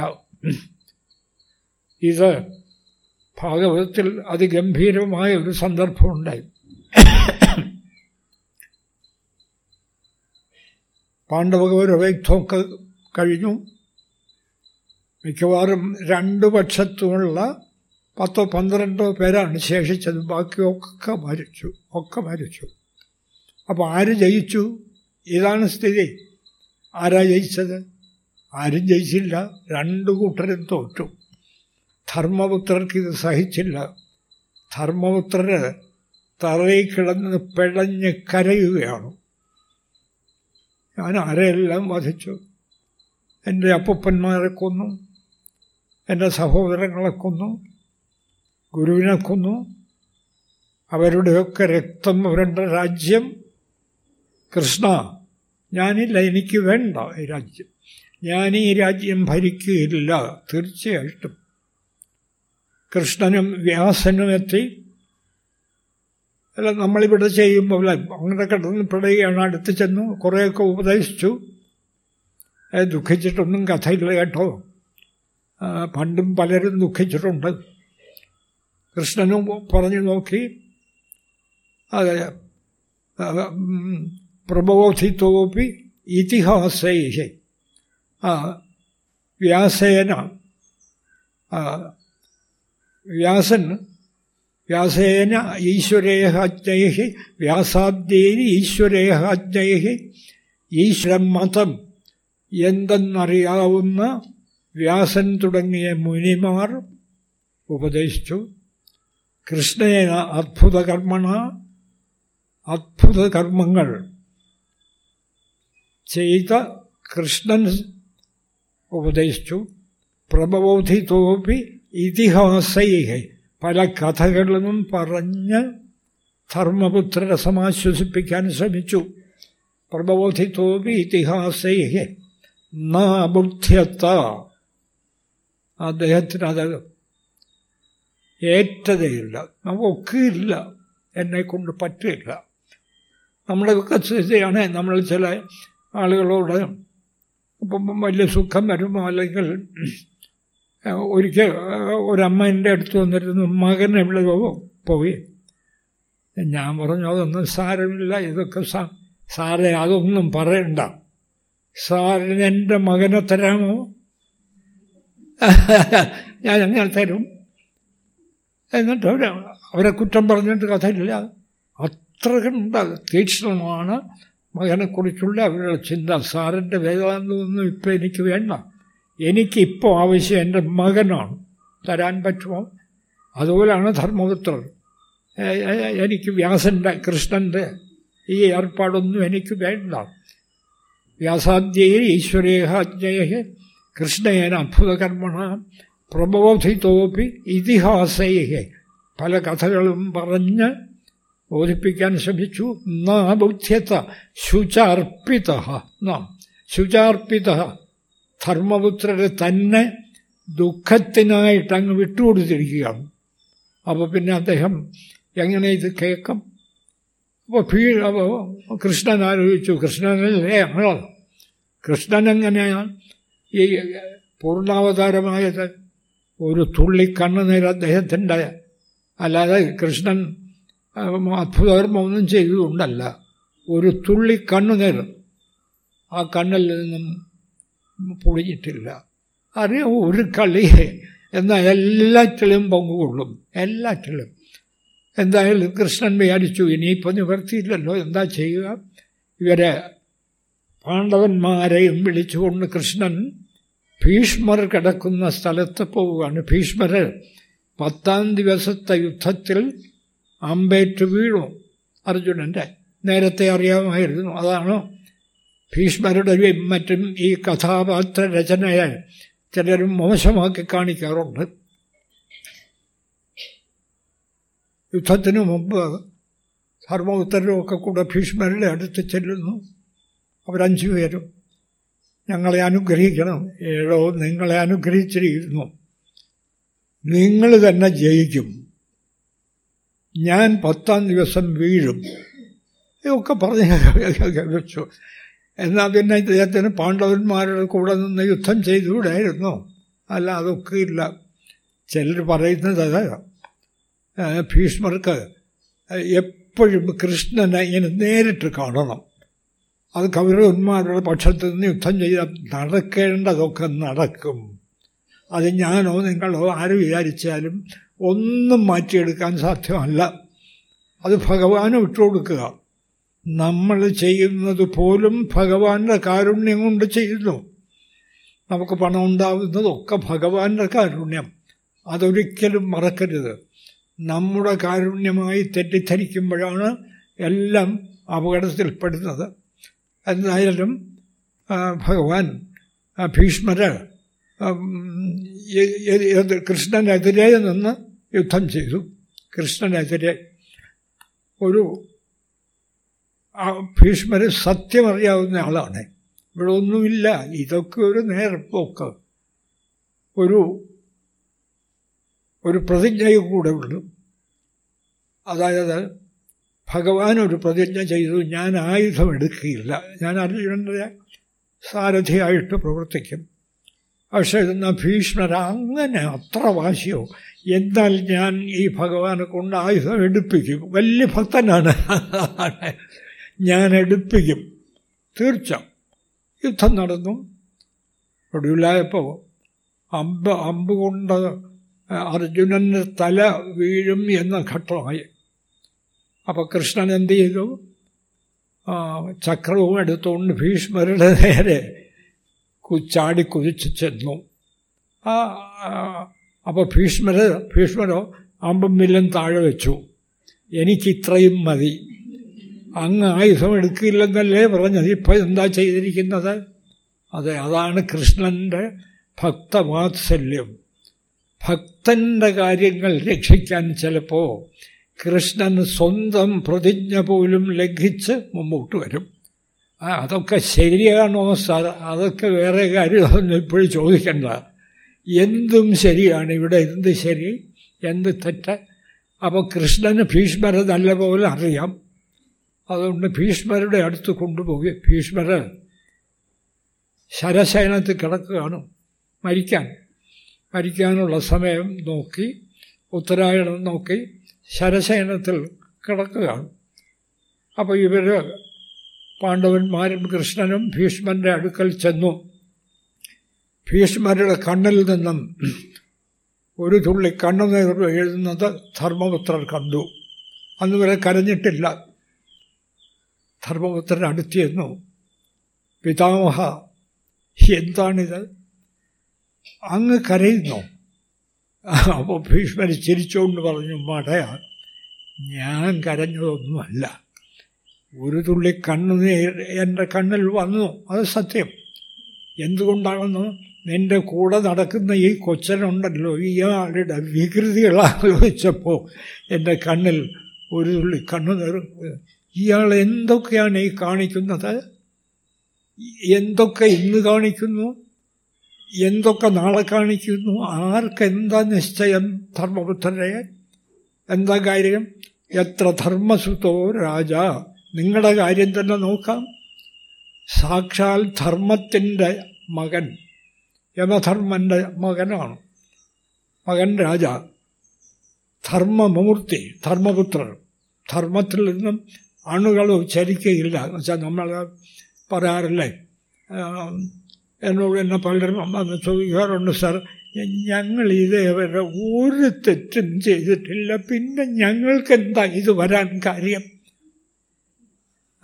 ഇത് ഭാഗവതത്തിൽ അതിഗംഭീരമായ ഒരു സന്ദർഭമുണ്ടായി. പാണ്ഡവകൗരവയുദ്ധമൊക്കെ കഴിഞ്ഞു. മിക്കവാറും രണ്ടു പക്ഷത്തുമുള്ള പത്തോ പന്ത്രണ്ടോ പേരാണ് ശേഷിച്ചത്. ബാക്കിയൊക്കെ മരിച്ചു ഒക്കെ മരിച്ചു. അപ്പോൾ ആര് ജയിച്ചു? ഇതാണ് സ്ഥിതി. ആരാ ജയിച്ചത്? ആരും ജയിച്ചില്ല. രണ്ടു കൂട്ടരും തോറ്റു. ധർമ്മപുത്രർക്ക് ഇത് സഹിച്ചില്ല. ധർമ്മപുത്രന് തറയിൽ കിടന്ന് പിഴഞ്ഞ് കരയുകയാണ്. ഞാൻ ആരെയെല്ലാം വധിച്ചു? എന്റെ അപ്പൂപ്പന്മാരെ കൊന്നു. എന്റെ സഹോദരങ്ങളെ കൊന്നു. ഗുരുവിനെ കൊന്നു. അവരുടെയൊക്കെ രക്തം അവരുടെ രാജ്യം. കൃഷ്ണ ഞാനില്ല എനിക്ക് വേണ്ട ഈ രാജ്യം. ഞാൻ ഈ രാജ്യം ഭരിക്കുകയില്ല. തീർച്ചയായിട്ടും. കൃഷ്ണനും വ്യാസനും എത്തി. അല്ല നമ്മളിവിടെ ചെയ്യുമ്പോൾ അങ്ങനെ കിടന്ന് പിടയുകയാണ്. അടുത്ത് ചെന്നു കുറേയൊക്കെ ഉപദേശിച്ചു. ദുഃഖിച്ചിട്ടൊന്നും കഥയില്ല കേട്ടോ. പണ്ടും പലരും ദുഃഖിച്ചിട്ടുണ്ട്. കൃഷ്ണനും പറഞ്ഞു നോക്കി. അത് പ്രബോധിത്തോപ്പി ഇതിഹാസൈ വ്യാസേന. വ്യാസൻ വ്യാസേന ഈശ്വരേഹാജ്ഞൈ വ്യാസാദ്യേന ഈശ്വരേഹാജ്ഞൈ ഈശ്വരം മതം എന്തെന്നറിയാവുന്ന വ്യാസൻ തുടങ്ങിയ മുനിമാർ ഉപദേശിച്ചു. കൃഷ്ണേന അത്ഭുതകർമ്മണ അത്ഭുതകർമ്മങ്ങൾ ചെയ്ത കൃഷ്ണൻ ഉപദേശിച്ചു. പ്രബോധിതോപി ഇതിഹാസൈഹ. പല കഥകളും പറഞ്ഞ് ധർമ്മപുത്രരെ സമാശ്വസിപ്പിക്കാൻ ശ്രമിച്ചു പ്രബോധിത്തോപി ഇതിഹാസൈഹ. നാബുദ്ധ്യത്ത അദ്ദേഹത്തിന് അത് ഏറ്റതേയില്ല. നമുക്കൊക്കെയില്ല എന്നെക്കൊണ്ട് പറ്റില്ല. നമ്മളൊക്കെ സ്ഥിതിയാണ്. നമ്മൾ ചില ആളുകളോട് ഇപ്പം വലിയ സുഖം വരുമോ? അല്ലെങ്കിൽ ഒരിക്കൽ ഒരമ്മ എന്റെ അടുത്ത് വന്നിരുന്നു മകൻ എവിടെ പോയി. ഞാൻ പറഞ്ഞു അതൊന്നും സാരമില്ല ഇതൊക്കെ സാ സാറെ അതൊന്നും പറയണ്ട. സാറിന് എന്റെ മകനെ തരാമോ? ഞാൻ അങ്ങനെ തരും. എന്നിട്ട് അവർ അവരെ കുറ്റം പറഞ്ഞിട്ട് കഥയില്ല. അത്ര കണ്ട തീക്ഷണമാണ് മകനെക്കുറിച്ചുള്ള അവരുടെ ചിന്ത. സാറിന്റെ വേദാന്തമൊന്നും ഇപ്പം എനിക്ക് വേണ്ട. എനിക്കിപ്പോൾ ആവശ്യം എന്റെ മകനാണ്. തരാൻ പറ്റുമോ? അതുപോലെയാണ് ധർമ്മപുത്രർ എനിക്ക് വ്യാസന്റെ കൃഷ്ണന്റെ ഈ ഏർപ്പാടൊന്നും എനിക്ക് വേണ്ട. വ്യാസാദ്യയിൽ ഈശ്വരേഹാജ്ഞയെ കൃഷ്ണയേന അത്ഭുതകർമ്മണ പ്രബോധിതോപി ഇതിഹാസയെ പല കഥകളും പറഞ്ഞ് ബോധിപ്പിക്കാൻ ശ്രമിച്ചു. നാ ബുദ്ധ്യത ശുചാർപ്പിത. നാം ശുചാർപ്പിത. ധർമ്മപുത്രരെ തന്നെ ദുഃഖത്തിനായിട്ട് അങ്ങ് വിട്ടുകൊടുത്തിരിക്കുകയാണ്. അപ്പോൾ പിന്നെ അദ്ദേഹം എങ്ങനെ ഇത് കേൾക്കും? അപ്പോൾ ഭീ അപ്പോൾ കൃഷ്ണൻ ആലോചിച്ചു കൃഷ്ണനല്ലേ ആണോ കൃഷ്ണൻ എങ്ങനെയാണ് ഈ പൂർണാവതാരമായത് ഒരു തുള്ളി കണ്ണുനീർ അദ്ദേഹത്തിന്റെ അല്ലാതെ കൃഷ്ണൻ അത്ഭുതകർമ്മമൊന്നും ചെയ്തുകൊണ്ടല്ല. ഒരു തുള്ളി കണ്ണുനീർ ആ കണ്ണിൽ നിന്നും പൊളിഞ്ഞിട്ടില്ല അറിയാം ഒരു കളിയെ എന്നാൽ എല്ലാറ്റിലും പങ്കുകൊള്ളും. എല്ലാറ്റിലും. എന്തായാലും കൃഷ്ണൻ വിചാരിച്ചു ഇനിയിപ്പോൾ നിവർത്തിയില്ലല്ലോ എന്താ ചെയ്യുക? ഇവരെ പാണ്ഡവന്മാരെയും വിളിച്ചുകൊണ്ട് കൃഷ്ണൻ ഭീഷ്മർ കിടക്കുന്ന സ്ഥലത്ത് പോവുകയാണ്. ഭീഷ്മർ പത്താം ദിവസത്തെ യുദ്ധത്തിൽ അമ്പേറ്റ് വീണു അർജുനന്റെ നേരത്തെ അറിയാമായിരുന്നു. അതാണ്? ഭീഷ്മരുടെ മറ്റും ഈ കഥാപാത്ര രചനയെ ചിലരും മോശമാക്കി കാണിക്കാറുണ്ട്. യുദ്ധത്തിനു മുമ്പ് ധർമ്മോത്തരവുമൊക്കെ കൂടെ ഭീഷ്മരുടെ അടുത്ത് ചെല്ലുന്നു. അവരഞ്ചു പേരും ഞങ്ങളെ അനുഗ്രഹിക്കണം. ഏഴോ നിങ്ങളെ അനുഗ്രഹിച്ചിരിക്കുന്നു. നിങ്ങൾ തന്നെ ജയിക്കും. ഞാൻ പത്താം ദിവസം വീഴും. ഇതൊക്കെ പറഞ്ഞു എന്നാൽ പിന്നെ ഇദ്ദേഹത്തിന് പാണ്ഡവന്മാരുടെ കൂടെ നിന്ന് യുദ്ധം ചെയ്തുകൂടായിരുന്നു. അല്ല അതൊക്കെ ഇല്ല. ചിലർ പറയുന്നത് ഭീഷ്മർക്ക് എപ്പോഴും കൃഷ്ണനെ ഇങ്ങനെ നേരിട്ട് കാണണം. അത് കൗരവന്മാരുടെ പക്ഷത്ത് നിന്ന് യുദ്ധം ചെയ്താൽ നടക്കേണ്ടതൊക്കെ നടക്കും. അത് ഞാനോ നിങ്ങളോ ആര് വിചാരിച്ചാലും ഒന്നും മാറ്റിയെടുക്കാൻ സാധ്യമല്ല. അത് ഭഗവാന് വിട്ടുകൊടുക്കുക. നമ്മൾ ചെയ്യുന്നത് പോലും ഭഗവാന്റെ കാരുണ്യം കൊണ്ട് ചെയ്യുന്നു. നമുക്ക് പണം ഉണ്ടാവുന്നതൊക്കെ ഭഗവാന്റെ കാരുണ്യം. അതൊരിക്കലും മറക്കരുത്. നമ്മുടെ കാരുണ്യമായി തെറ്റിദ്ധരിക്കുമ്പോഴാണ് എല്ലാം അപകടത്തിൽപ്പെടുന്നത്. എന്തായാലും ഭഗവാൻ ഭീഷ്മര് കൃഷ്ണനെതിരെ നിന്ന് യുദ്ധം ചെയ്തു. കൃഷ്ണനെതിരെ ഒരു ഭീഷ്മര് സത്യമറിയാവുന്ന ആളാണ്. ഇവിടെ ഒന്നുമില്ല. ഇതൊക്കെ ഒരു നേർപ്പോക്ക് ഒരു ഒരു പ്രതിജ്ഞയും കൂടെ ഉള്ളു. അതായത് ഭഗവാൻ ഒരു പ്രതിജ്ഞ ചെയ്തു. ഞാൻ ആയുധം എടുക്കുകയില്ല. ഞാൻ അർജുനന്റെ സാരഥിയായിട്ട് പ്രവർത്തിക്കും. പക്ഷെ ഇതെന്ന ഭീഷ്മർ അങ്ങനെ അത്ര വാശിയോ? എന്നാൽ ഞാൻ ഈ ഭഗവാനെ കൊണ്ട് ആയുധം എടുപ്പിക്കും. വലിയ ഭക്തനാണ്. ഞാൻ എടുപ്പിക്കും തീർച്ച യുദ്ധം നടന്നു. ഒടുവിലായപ്പോൾ അമ്പ് അമ്പ് കൊണ്ട് അർജുനന് തല വീഴും എന്ന ഘട്ടമായി. അപ്പോൾ കൃഷ്ണൻ എന്ത് ചെയ്തു? ചക്രവും എടുത്തുകൊണ്ട് ഭീഷ്മരുടെ നേരെ ചാടി കുതിച്ച് ചെന്നു. ആ അപ്പോൾ ഭീഷ്മര് ഭീഷ്മരോ അമ്പും വില്ലും താഴെ വെച്ചു. എനിക്കിത്രയും മതി. അങ്ങ് ആയുധം എടുക്കില്ലെന്നല്ലേ പറഞ്ഞത്? ഇപ്പം എന്താ ചെയ്തിരിക്കുന്നത്? അതെ അതാണ് കൃഷ്ണന്റെ ഭക്തവാത്സല്യം. ഭക്തന്റെ കാര്യങ്ങൾ രക്ഷിക്കാൻ ചിലപ്പോൾ കൃഷ്ണൻ സ്വന്തം പ്രതിജ്ഞ പോലും ലംഘിച്ച് മുമ്പോട്ട് വരും. ആ അതൊക്കെ ശരിയാണോ? സാർ അതൊക്കെ വേറെ കാര്യമൊന്നും ഇപ്പോഴും ചോദിക്കണ്ട എന്തും ശരിയാണ്. ഇവിടെ എന്ത് ശരി? എന്ത് തെറ്റ്? അപ്പോൾ കൃഷ്ണന് ഭീഷ്മരെ നല്ലപോലെ അറിയാം. അതുകൊണ്ട് ഭീഷ്മരുടെ അടുത്ത് കൊണ്ടുപോയി. ഭീഷ്മര് ശരശയനത്തിൽ കിടക്കുകയാണ് മരിക്കാൻ. മരിക്കാനുള്ള സമയം നോക്കി ഉത്തരായണം നോക്കി ശരശയനത്തിൽ കിടക്കുകയാണ്. അപ്പോൾ ഇവർ പാണ്ഡവന്മാരും കൃഷ്ണനും ഭീഷ്മന്റെ അടുക്കൽ ചെന്നു. ഭീഷ്മരുടെ കണ്ണിൽ നിന്നും ഒരു തുള്ളി കണ്ണുനീർ എഴുതുന്നത് ധർമ്മപുത്രർ കണ്ടു. അന്നുവരെ കരഞ്ഞിട്ടില്ല. ധർമ്മപുത്രൻ ചെന്നു പിതാമഹ എന്താണിത് അങ്ങ് കരയുന്നു. അപ്പോൾ ഭീഷ്മര് ചിരിച്ചുകൊണ്ട് പറഞ്ഞു മടയാ ഞാൻ കരഞ്ഞതൊന്നുമല്ല. ഒരു തുള്ളി കണ്ണുനീർ എന്റെ കണ്ണിൽ വന്നു അത് സത്യം. എന്തുകൊണ്ടാണെന്ന് നിന്റെ കൂടെ നടക്കുന്ന ഈ കൊച്ചനുണ്ടല്ലോ ഇയാളുടെ വികൃതികൾ ആലോചിച്ചപ്പോൾ എന്റെ കണ്ണിൽ ഒരു തുള്ളി കണ്ണുനീർ ഇയാൾ എന്തൊക്കെയാണ് ഈ കാണിക്കുന്നത്? എന്തൊക്കെ ഇന്ന് കാണിക്കുന്നു? എന്തൊക്കെ നാളെ കാണിക്കുന്നു? ആർക്കെന്താ നിശ്ചയം ധർമ്മപുത്രരെ? എന്താ കാര്യം? എത്ര ധർമ്മസുതോ രാജ. നിങ്ങളുടെ കാര്യം തന്നെ നോക്കാം. സാക്ഷാൽ ധർമ്മത്തിന്റെ മകൻ യമധർമ്മന്റെ മകനാണ്. മകൻ രാജ. ധർമ്മമൂർത്തി ധർമ്മപുത്രർ ധർമ്മത്തിൽ നിന്നും അണുകൾ ഉച്ചരിക്കുകയില്ല. എന്ന് വെച്ചാൽ നമ്മൾ പറയാറില്ലേ? എന്നോട് എന്നെ പലരും വന്ന് ചോദിക്കാറുണ്ട് സാർ ഞങ്ങൾ ഇതേവരെ ഒരു തെറ്റും ചെയ്തിട്ടില്ല. പിന്നെ ഞങ്ങൾക്ക് എന്താ ഇത് വരാൻ കാര്യം?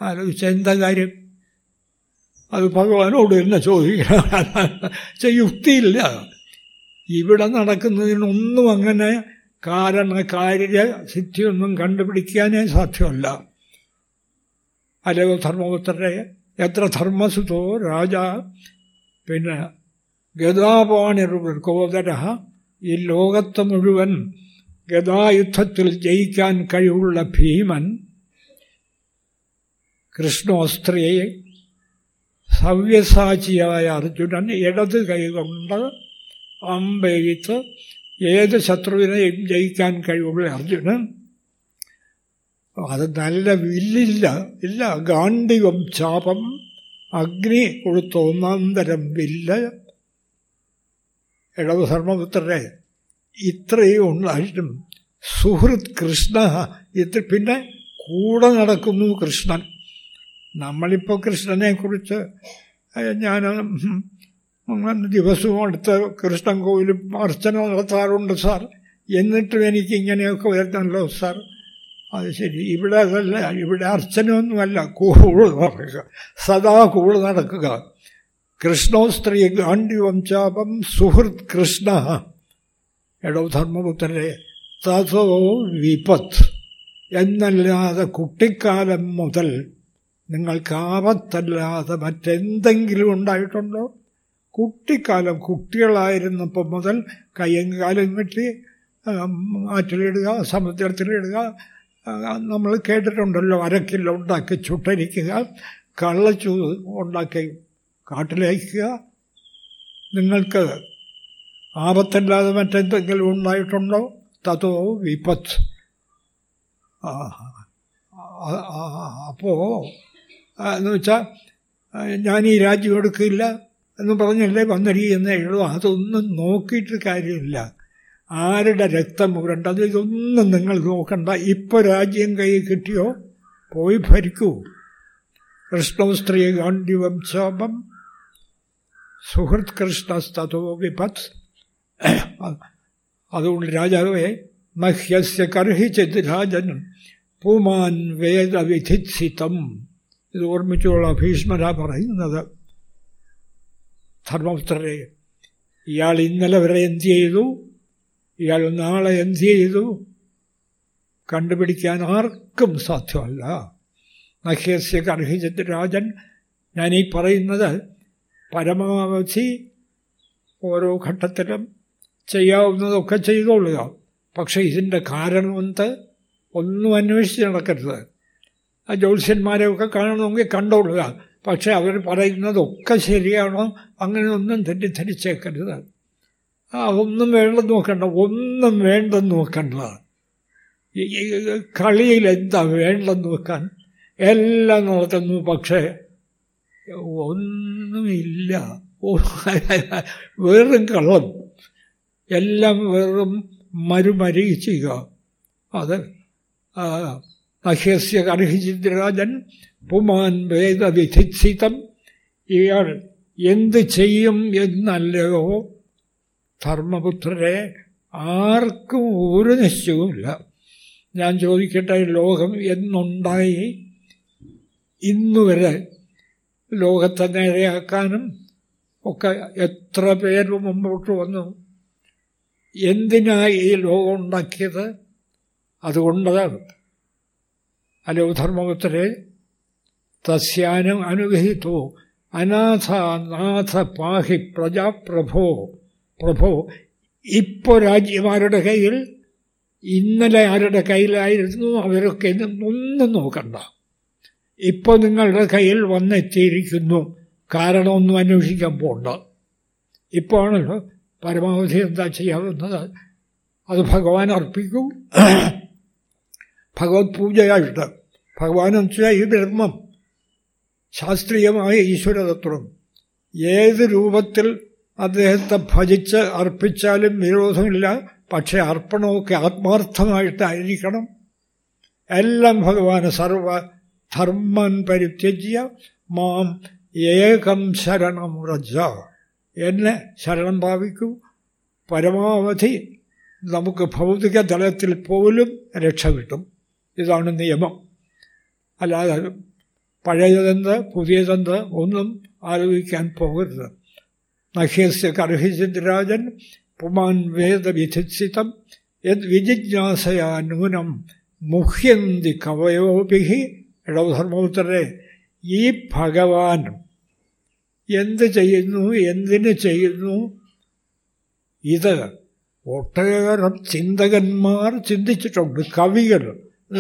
ആലോചിച്ച എന്താ കാര്യം? അത് ഭഗവാനോട് തന്നെ ചോദിക്കണം. യുക്തിയില്ല. ഇവിടെ നടക്കുന്നതിനൊന്നും അങ്ങനെ കാരണ കാര്യ സിദ്ധിയൊന്നും കണ്ടുപിടിക്കാനേ സാധ്യമല്ല. അല്ലയോ ധർമ്മപുത്രരെ. എത്ര ധർമ്മസുതോ രാജ. പിന്നെ ഗതാപാണിർകോദര ഈ ലോകത്ത് മുഴുവൻ ഗതായുദ്ധത്തിൽ ജയിക്കാൻ കഴിവുള്ള ഭീമൻ. കൃഷ്ണോസ്ത്രിയെ സവ്യസാചിയായ അർജുനൻ ഇടത് കൈകൊണ്ട് അമ്പെയ്ത്ത് ഏത് ശത്രുവിനെയും ജയിക്കാൻ കഴിവുള്ള അർജുനൻ. അത് നല്ല വില്ലില്ല. ഇല്ല ഗാണ്ഡികം ചാപം അഗ്നി കൊടുത്ത ഒന്നാന്തരം വില്ല്. ഇടവ് ധർമ്മപുത്രരെ ഇത്രയും ഉണ്ടായിട്ടും സുഹൃത് കൃഷ്ണ ഇത് പിന്നെ കൂടെ നടക്കുന്നു കൃഷ്ണൻ. നമ്മളിപ്പോൾ കൃഷ്ണനെക്കുറിച്ച് ഞാൻ ദിവസവും അടുത്ത് കൃഷ്ണൻ കോവിലും അർച്ചന നടത്താറുണ്ട് സാർ. എന്നിട്ടും എനിക്ക് ഇങ്ങനെയൊക്കെ വരുന്നല്ലോ സാർ. അത് ശരി. ഇവിടെ അതല്ല ഇവിടെ അർച്ചനയൊന്നുമല്ല. കൂൾ നടക്കുക. സദാ കൂൾ നടക്കുക. കൃഷ്ണോ സ്ത്രീ ഗാന്ധിവം ചാപം സുഹൃത് കൃഷ്ണ. എടോ ധർമ്മപുത്രരെ തഥോ വിപത്ത് എന്നല്ലാതെ കുട്ടിക്കാലം മുതൽ നിങ്ങൾക്ക് ആപത്തല്ലാതെ മറ്റെന്തെങ്കിലും ഉണ്ടായിട്ടുണ്ടോ? കുട്ടിക്കാലം കുട്ടികളായിരുന്നപ്പോൾ മുതൽ കയ്യും കാലും കെട്ടി ആറ്റിലിടുക സമുദ്രത്തിലിടുക നമ്മൾ കേട്ടിട്ടുണ്ടല്ലോ അരക്കില്ല ഉണ്ടാക്കി ചുട്ടരിക്കുക കള്ളച്ചു ഉണ്ടാക്കി കാട്ടിലയക്കുക. നിങ്ങൾക്ക് ആപത്തല്ലാതെ മറ്റെന്തെങ്കിലും ഉണ്ടായിട്ടുണ്ടോ? തതോ വിപത്ത് അപ്പോൾ എന്ന് വെച്ചാൽ ഞാൻ ഈ രാജ്യം എടുക്കില്ല എന്ന് പറഞ്ഞല്ലേ വന്നിരിക്കുന്ന എഴുതും അതൊന്നും നോക്കിയിട്ട് കാര്യമില്ല. ആരുടെ രക്തം ഉരണ്ടത് ഇതൊന്നും നിങ്ങൾ നോക്കണ്ട. ഇപ്പോൾ രാജ്യം കൈ കിട്ടിയോ? പോയി ഭരിക്കൂ. കൃഷ്ണസ്ത്രീ ഗാന്ധിവംശോപം സുഹൃത് കൃഷ്ണസ്തോ വിപത്. അതുകൊണ്ട് രാജാവേ മഹ്യസ്യ കർഹിച്ചത് രാജൻ പുമാൻ വേദവിധിത്സിതം ഇത് ഓർമ്മിച്ചുള്ള ഭീഷ്മര പറയുന്നത്. ധർമ്മപുത്രരെ ഇയാൾ ഇന്നലെ വരെ എന്ത് ചെയ്തു? ഇയാൾ നാളെ എന്ത് ചെയ്തു? കണ്ടുപിടിക്കാൻ ആർക്കും സാധ്യമല്ല. നഹ്യസ്യ കർഹിച്ചിട്ട് രാജൻ ഞാനീ പറയുന്നത് പരമാവധി ഓരോ ഘട്ടത്തിലും ചെയ്യാവുന്നതൊക്കെ ചെയ്തോളുക. പക്ഷേ ഇതിന്റെ കാരണമെന്ത് ഒന്നും അന്വേഷിച്ച് നടക്കരുത്. ആ ജ്യോത്സ്യന്മാരെയൊക്കെ കാണണമെങ്കിൽ കണ്ടോളുക. പക്ഷേ അവർ പറയുന്നതൊക്കെ ശരിയാണോ? അങ്ങനെ ഒന്നും തെറ്റിദ്ധരിച്ചേക്കരുത്. അതൊന്നും വേണ്ടെന്ന് നോക്കണ്ട ഒന്നും വേണ്ടെന്ന് നോക്കണ്ട. കളിയിൽ എന്താ വേണ്ടെന്ന് നോക്കാൻ? എല്ലാം നടത്തുന്നു പക്ഷേ ഒന്നുമില്ല. വെറും കള്ളം. എല്ലാം വെറും മരുമരീചിക അത് നഹ്യസ്യ കർഹിചിദ്രാജൻ പുമാൻ വേദവിധിത്സിതം ഇയാൾ എന്ത് ചെയ്യും എന്നല്ലയോ? ധർമ്മപുത്രരെ ആർക്കും ഒരു നിശ്ചയവുമില്ല ഞാൻ ചോദിക്കട്ടെ ലോകം എന്നുണ്ടായി ഇന്നുവരെ ലോകത്തെ നേരെയാക്കാനും ഒക്കെ എത്ര പേര് മുമ്പോട്ട് വന്നു? എന്തിനായി ഈ ലോകം ഉണ്ടാക്കിയത്? അതുകൊണ്ടതാണ് അലോ ധർമ്മപുത്രരെ തസ്യാനം അനുഗ്രഹിത്തു അനാഥ നാഥ പാഹി പ്രജാപ്രഭോ. പ്രഭോ ഇപ്പോൾ രാജ്യമാരുടെ കയ്യിൽ ഇന്നലെ ആരുടെ കയ്യിലായിരുന്നു? അവരൊക്കെ ഒന്നും നോക്കണ്ട. ഇപ്പോൾ നിങ്ങളുടെ കയ്യിൽ വന്നെത്തിയിരിക്കുന്നു. കാരണമൊന്നും അന്വേഷിക്കാൻ പോകണ്ട ഇപ്പോഴാണല്ലോ പരമാവധി എന്താ ചെയ്യാവുന്നത്? അത് ഭഗവാൻ അർപ്പിക്കും. ഭഗവത് പൂജയായിട്ട് ഭഗവാൻ വെച്ചാൽ ഈ ധർമ്മം ശാസ്ത്രീയമായ ഈശ്വരതത്വം. ഏത് രൂപത്തിൽ അദ്ദേഹത്തെ ഭജിച്ച് അർപ്പിച്ചാലും വിരോധമില്ല. പക്ഷേ അർപ്പണമൊക്കെ ആത്മാർത്ഥമായിട്ടായിരിക്കണം. എല്ലാം ഭഗവാന് സർവ ധർമ്മൻ പരിത്യജ്യ. മാം ഏകം ശരണം റജ എന്നെ ശരണം ഭാവിക്കൂ. പരമാവധി നമുക്ക് ഭൗതിക തലത്തിൽ പോലും രക്ഷ കിട്ടും. ഇതാണ് നിയമം. അല്ലാതെ പഴയതെന്ത് പുതിയതെന്ത് ഒന്നും ആലോചിക്കാൻ പോകരുത്. നഹ്യസ്യ കർഹിചിദ്രാജൻ പുമാൻ വേദവിധിത്സിതം യത് വിജിജ്ഞാസയാ നൂനം മുഹ്യന്തി കവയോപിഹി ഇടവധർമ്മോത്തരെ ഈ ഭഗവാൻ എന്ത് ചെയ്യുന്നു എന്തിന് ചെയ്യുന്നു? ഇത് ഒട്ടേറെ ചിന്തകന്മാർ ചിന്തിച്ചിട്ടുണ്ട് കവികൾ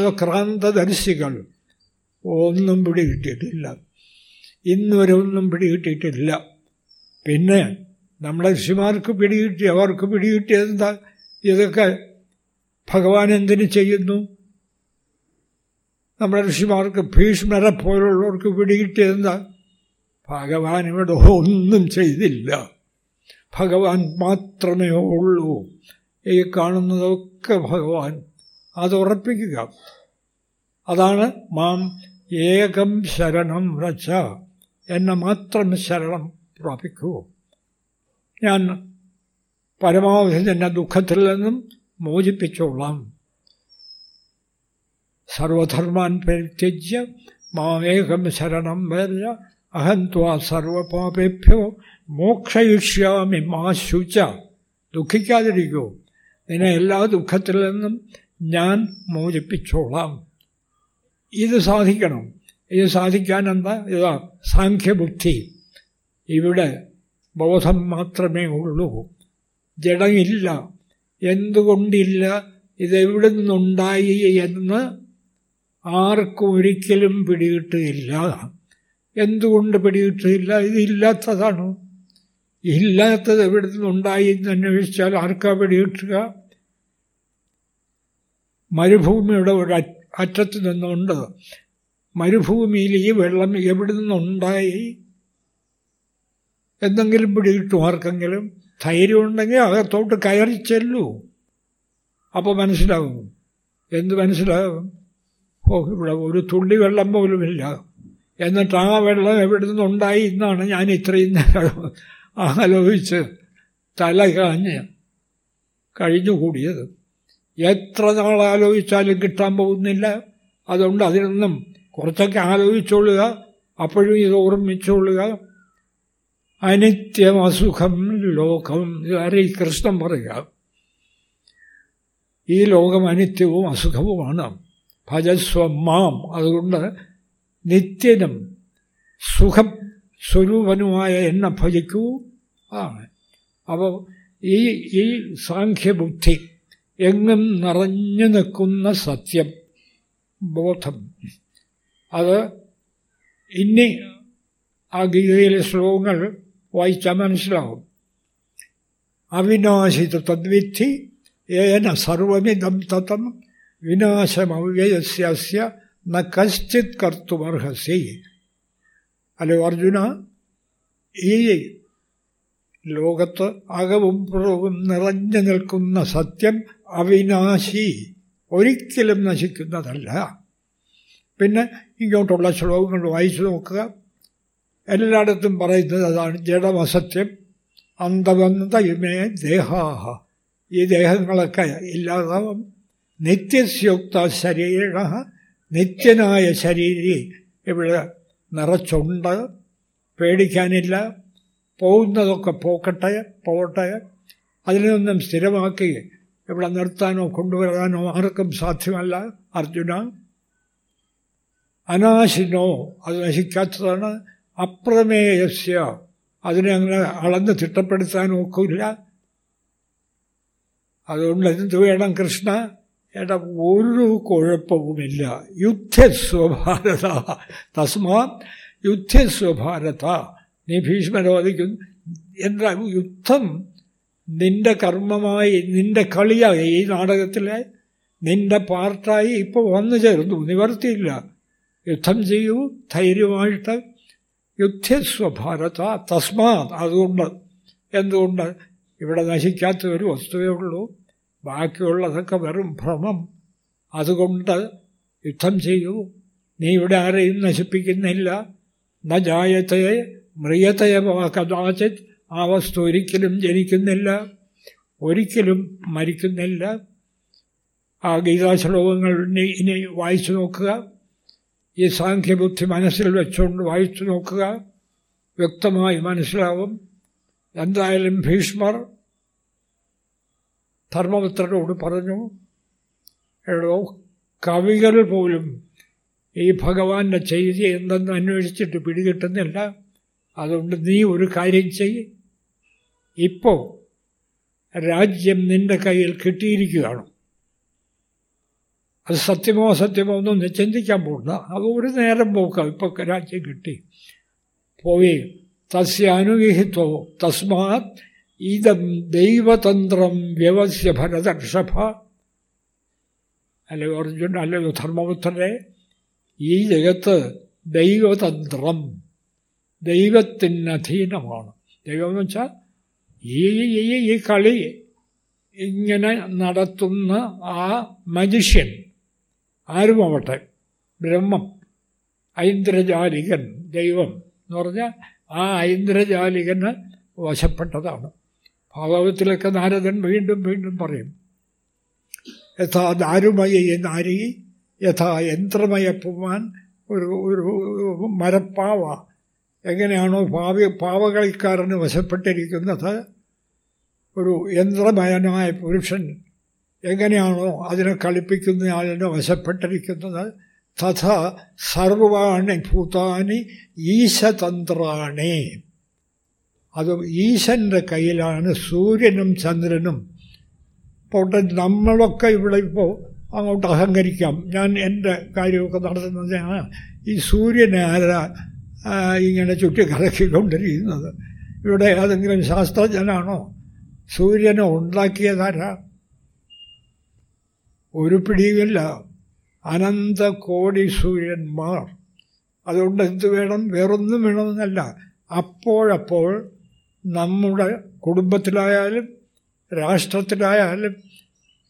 ക്രാന്തദർശികൾ. ഒന്നും പിടികിട്ടിയിട്ടില്ല. ഇന്നുവരെ ഒന്നും പിടികിട്ടിയിട്ടില്ല. പിന്നെ നമ്മുടെ ഋഷിമാർക്ക് പിടികിട്ടി അവർക്ക് പിടികിട്ടിയതെന്താ ഇതൊക്കെ ഭഗവാൻ എന്തിനു ചെയ്യുന്നു? നമ്മുടെ ഋഷിമാർക്ക് ഭീഷ്മരെ പോലുള്ളവർക്ക് പിടികിട്ടിയതെന്താ ഭഗവാൻ ഇവിടെ ഒന്നും ചെയ്തില്ല. ഭഗവാൻ മാത്രമേ ഉള്ളൂ. ഈ കാണുന്നതൊക്കെ ഭഗവാൻ. അത് ഉറപ്പിക്കുക. അതാണ് മാം ഏകം ശരണം രച്ച എന്നെ മാത്രം ശരണം പ്രാപിക്കൂ ഞാൻ പരമാവധി തന്നെ ദുഃഖത്തിൽ നിന്നും മോചിപ്പിച്ചോളാം. സർവധർമാൻ പരിത്യജ്യ മാമേകം ശരണം വര അഹം ത്വാ സർവപാപേഭ്യോ മോക്ഷയിഷ്യാമി മാ ശുച ദുഃഖിക്കാതിരിക്കൂ. നിന്നെ എല്ലാ ദുഃഖത്തിൽ നിന്നും ഞാൻ മോചിപ്പിച്ചോളാം. ഇത് സാധിക്കണം. ഇത് സാധിക്കാൻ എന്താ ഇതാ സാഖ്യബുദ്ധി. ഇവിടെ ബോധം മാത്രമേ ഉള്ളൂ. ജഡമില്ല. എന്തുകൊണ്ടില്ല? ഇതെവിടെ നിന്നുണ്ടായി എന്ന് ആർക്കും ഒരിക്കലും പിടികിട്ടില്ല എന്തുകൊണ്ട് പിടികിട്ടില്ല ഇതില്ലാത്തതാണ് ഇല്ലാത്തത് എവിടെ നിന്നുണ്ടായി എന്ന് അന്വേഷിച്ചാൽ ആർക്കാ പിടികിട്ടുക? മരുഭൂമിയുടെ ഒരു അറ്റത്ത് നിന്നുണ്ട്. മരുഭൂമിയിൽ ഈ വെള്ളം എവിടെ നിന്നുണ്ടായി? എന്തെങ്കിലും പിടികിട്ടും ആർക്കെങ്കിലും ധൈര്യമുണ്ടെങ്കിൽ അകത്തോട്ട് കയറി ചെല്ലൂ. അപ്പോൾ മനസ്സിലാവും. എന്ത് മനസ്സിലാകും ഓ ഇവിടെ ഒരു തുള്ളി വെള്ളം പോലുമില്ല. എന്നിട്ട് ആ വെള്ളം എവിടെ നിന്നുണ്ടായി എന്നാണ് ഞാൻ ഇത്രയും നേരം ആലോചിച്ച് തല കാഞ്ഞ് കഴിഞ്ഞുകൂടിയത്. എത്ര നാൾ ആലോചിച്ചാലും കിട്ടാൻ പോകുന്നില്ല. അതുകൊണ്ട് അതിൽ നിന്നും കുറച്ചൊക്കെ ആലോചിച്ചോളുക. അപ്പോഴും ഇത് ഓർമ്മിച്ചോളുക. അനിത്യം അസുഖം ലോകം ഇതാരെ ഈ കൃഷ്ണൻ പറയുക. ഈ ലോകം അനിത്യവും അസുഖവുമാണ്. ഭജസ്വമാം അതുകൊണ്ട് നിത്യനും സുഖം സ്വരൂപനുമായ എന്നെ ഭജിക്കൂ. ആണ്. അപ്പോൾ ഈ ഈ സാഖ്യബുദ്ധി എങ്ങും നിറഞ്ഞു നിൽക്കുന്ന സത്യം ബോധം. അത് ഇനി ആ ഗീതയിലെ ശ്ലോകങ്ങൾ വായിച്ചാൽ മനസ്സിലാവും അവിനാശിത തദ്വിധി ഏന സർവമിതം തതം വിനാശമവ്യയസ്യ ന കശ്ചിത് കർത്തുമർഹസി. അല്ലോ അർജുന? ഈ ലോകത്ത് അകവും പുറവും നിറഞ്ഞു നിൽക്കുന്ന സത്യം അവിനാശി ഒരിക്കലും നശിക്കുന്നതല്ല. പിന്നെ ഇങ്ങോട്ടുള്ള ശ്ലോകങ്ങൾ വായിച്ചു നോക്കുക. എല്ലായിടത്തും പറയുന്നത് അതാണ് ജഡമസത്യം. അന്തവന്തയുമേ ദേഹാഹ. ഈ ദേഹങ്ങളൊക്കെ ഇല്ലാതാവും. നിത്യസ്യോക്ത ശരീര നിത്യനായ ശരീരി ഇവിടെ നിറച്ചുണ്ട്. പേടിക്കാനില്ല. പോകുന്നതൊക്കെ പോക്കട്ടെ പോകട്ടെ. അതിനൊന്നും സ്ഥിരമാക്കി ഇവിടെ നിർത്താനോ കൊണ്ടുവരാനോ ആർക്കും സാധ്യമല്ല അർജുന. അനാശിനോ അത് നശിക്കാത്തതാണ്. അപ്രമേയസ്യ അതിനെ അങ്ങനെ അളന്ന് തിട്ടപ്പെടുത്താൻ ഒക്കില്ല. അതുകൊണ്ട് എന്ത് വേണം കൃഷ്ണ? ഏട്ട ഒരു കുഴപ്പവുമില്ല. യുദ്ധസ്വഭാരത. തസ്മാ യുദ്ധസ്വഭാരത. നീ ഭീഷ്മരോധിക്കുന്നു എന്താ യുദ്ധം? നിന്റെ കർമ്മമായി നിന്റെ കളിയായി ഈ നാടകത്തിലെ നിന്റെ പാർട്ടായി ഇപ്പോൾ വന്നു ചേർന്നു. നിവർത്തിയില്ല. യുദ്ധം ചെയ്യൂ ധൈര്യമായിട്ട് യുദ്ധസ്വഭാരത തസ്മാ അതുകൊണ്ട് എന്തുകൊണ്ട് ഇവിടെ നശിക്കാത്ത ഒരു വസ്തുവേ ഉള്ളൂ? ബാക്കിയുള്ളതൊക്കെ വെറും ഭ്രമം. അതുകൊണ്ട് യുദ്ധം ചെയ്യൂ. നീ ഇവിടെ ആരെയും നശിപ്പിക്കുന്നില്ല. ന ജായത്തെ മ്രിയതയ കഥാചിത്. ആ വസ്തു ഒരിക്കലും ജനിക്കുന്നില്ല. ഒരിക്കലും മരിക്കുന്നില്ല. ആ ഗീതാശ്ലോകങ്ങൾ ഇനി വായിച്ചു നോക്കുക. ഈ സാഖ്യബുദ്ധി മനസ്സിൽ വെച്ചുകൊണ്ട് വായിച്ചു നോക്കുക. വ്യക്തമായി മനസ്സിലാവും. എന്തായാലും ഭീഷ്മർ ധർമ്മപുത്രനോട് പറഞ്ഞു എടോ കവികൾ പോലും ഈ ഭഗവാന്റെ ചെയ്തി എന്തെന്ന് അന്വേഷിച്ചിട്ട് പിടികിട്ടുന്നില്ല. അതുകൊണ്ട് നീ ഒരു കാര്യം ചെയ് ഇപ്പോൾ രാജ്യം നിന്റെ കയ്യിൽ കിട്ടിയിരിക്കുകയാണ്. അത് സത്യമോ അസത്യമോ ഒന്നും ചിന്തിക്കാൻ പോകണ്ട അത് ഒരു നേരം പോക്കാം. ഇപ്പോൾ രാജ്യം കിട്ടി. പോയി. തസ്യ അനുഗഹിത്വോ. തസ്മാത് ഇതം ദൈവതന്ത്രം വ്യവസ്യ ഭരതർഷഭ. അല്ലെ അർജുൻ അല്ലയോ ധർമ്മപുത്രരെ? ഈ ജഗത്ത് ദൈവതന്ത്രം ദൈവത്തിന് അധീനമാണ് ദൈവം എന്ന് വെച്ചാൽ ഈ ഈ കളി ഇങ്ങനെ നടത്തുന്ന ആ മനുഷ്യൻ. ആരുമാവട്ടെ? ബ്രഹ്മം ഐന്ദ്രജാലികൻ ദൈവം എന്ന് പറഞ്ഞാൽ ആ ഐന്ദ്രജാലികന് വശപ്പെട്ടതാണ്. ഭാഗവത്തിലൊക്കെ നാരദൻ വീണ്ടും വീണ്ടും പറയും യഥാ ദാരുമയ നാരി യഥാ യന്ത്രമയ പുമാൻ ഒരു ഒരു മരപ്പാവ. എങ്ങനെയാണോ പാവ പാവകളിക്കാരന് വശപ്പെട്ടിരിക്കുന്നത്? ഒരു യന്ത്രമയനായ പുരുഷൻ എങ്ങനെയാണോ അതിനെ കളിപ്പിക്കുന്ന ആളിനെ വശപ്പെട്ടിരിക്കുന്നത്? തഥ സർവാണി ഭൂതാനി ഈശതന്ത്രാണി. അത് ഈശന്റെ കയ്യിലാണ് സൂര്യനും ചന്ദ്രനും. പോട്ടെ നമ്മളൊക്കെ ഇവിടെ ഇപ്പോൾ അങ്ങോട്ട് അഹങ്കരിക്കാം. ഞാൻ എന്റെ കാര്യമൊക്കെ നടത്തുന്നത് ഈ സൂര്യനെ ആരാ ഇങ്ങനെ ചുറ്റിക്കറക്കിക്കൊണ്ടിരിക്കുന്നത്? ഇവിടെ ഏതെങ്കിലും ശാസ്ത്രജ്ഞനാണോ? സൂര്യനെ ഉണ്ടാക്കിയതാരാ ഒരു പിടിയുമില്ല. അനന്ത കോടി സൂര്യന്മാർ അതുകൊണ്ട് എന്ത് വേണം? വേറൊന്നും വേണമെന്നല്ല. അപ്പോഴപ്പോൾ നമ്മുടെ കുടുംബത്തിലായാലും രാഷ്ട്രത്തിലായാലും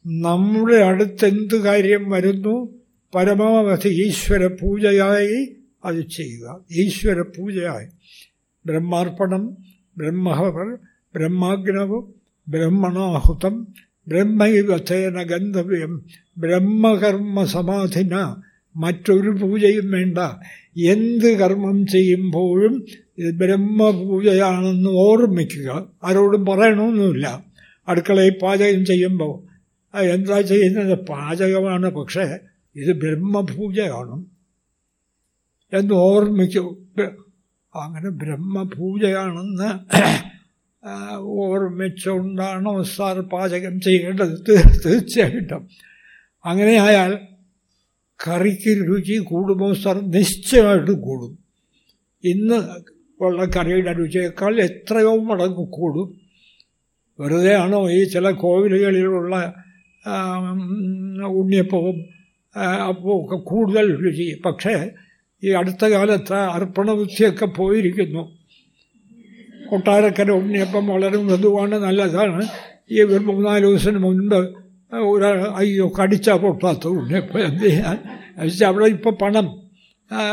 നമ്മുടെ അടുത്തെന്ത് കാര്യം വരുന്നു? പരമാവധി ഈശ്വര പൂജയായി അത് ചെയ്യുക. ഈശ്വര പൂജയായി ബ്രഹ്മാർപ്പണം ബ്രഹ്മഹവർ ബ്രഹ്മാഗ്നവും ബ്രഹ്മണാഹുതം ബ്രഹ്മയുഗത്തേന ഗന്ധവ്യം ബ്രഹ്മകർമ്മ സമാധിന മറ്റൊരു പൂജയും വേണ്ട. എന്ത് കർമ്മം ചെയ്യുമ്പോഴും ഇത് ബ്രഹ്മപൂജയാണെന്ന് ഓർമ്മിക്കുക. ആരോടും പറയണമൊന്നുമില്ല. അടുക്കളയിൽ പാചകം ചെയ്യുമ്പോൾ എന്താ ചെയ്യുന്നത്? പാചകമാണ്. പക്ഷേ ഇത് ബ്രഹ്മപൂജയാണ്. എന്ന് ഓർമ്മിക്കും. അങ്ങനെ ബ്രഹ്മപൂജയാണെന്ന് ഓർമ്മിച്ചുകൊണ്ടാണോ സാർ പാചകം ചെയ്യേണ്ടത്? തീർച്ചയായിട്ടും. അങ്ങനെയായാൽ കറിക്ക് രുചി കൂടുമ്പോൾ സാർ നിശ്ചയമായിട്ട് കൂടും. ഇന്ന് ഉള്ള കറിയുടെ രുചിയേക്കാൾ എത്രയോ മടങ്ങ് കൂടും. വെറുതെ ആണോ ഈ ചില കോവിലുകളിലുള്ള ഉണ്ണിയപ്പവും അപ്പോൾ ഒക്കെ കൂടുതൽ രുചി. പക്ഷേ ഈ അടുത്ത കാലത്ത് അർപ്പണബുദ്ധിയൊക്കെ പോയിരിക്കുന്നു. കൊട്ടാരക്കര ഉണ്ണിയപ്പം വളരെ മൃദുവാണ് നല്ലതാണ്. ഈ ഒരു മൂന്നാൽ ദിവസത്തിന് മുൻപ് ഒരാൾ അയ്യോ കടിച്ചാൽ പൊട്ടാത്ത ഉണ്ണിയപ്പം എന്ത് ചെയ്യാൻ? വെച്ചാൽ അവിടെ ഇപ്പോൾ പണം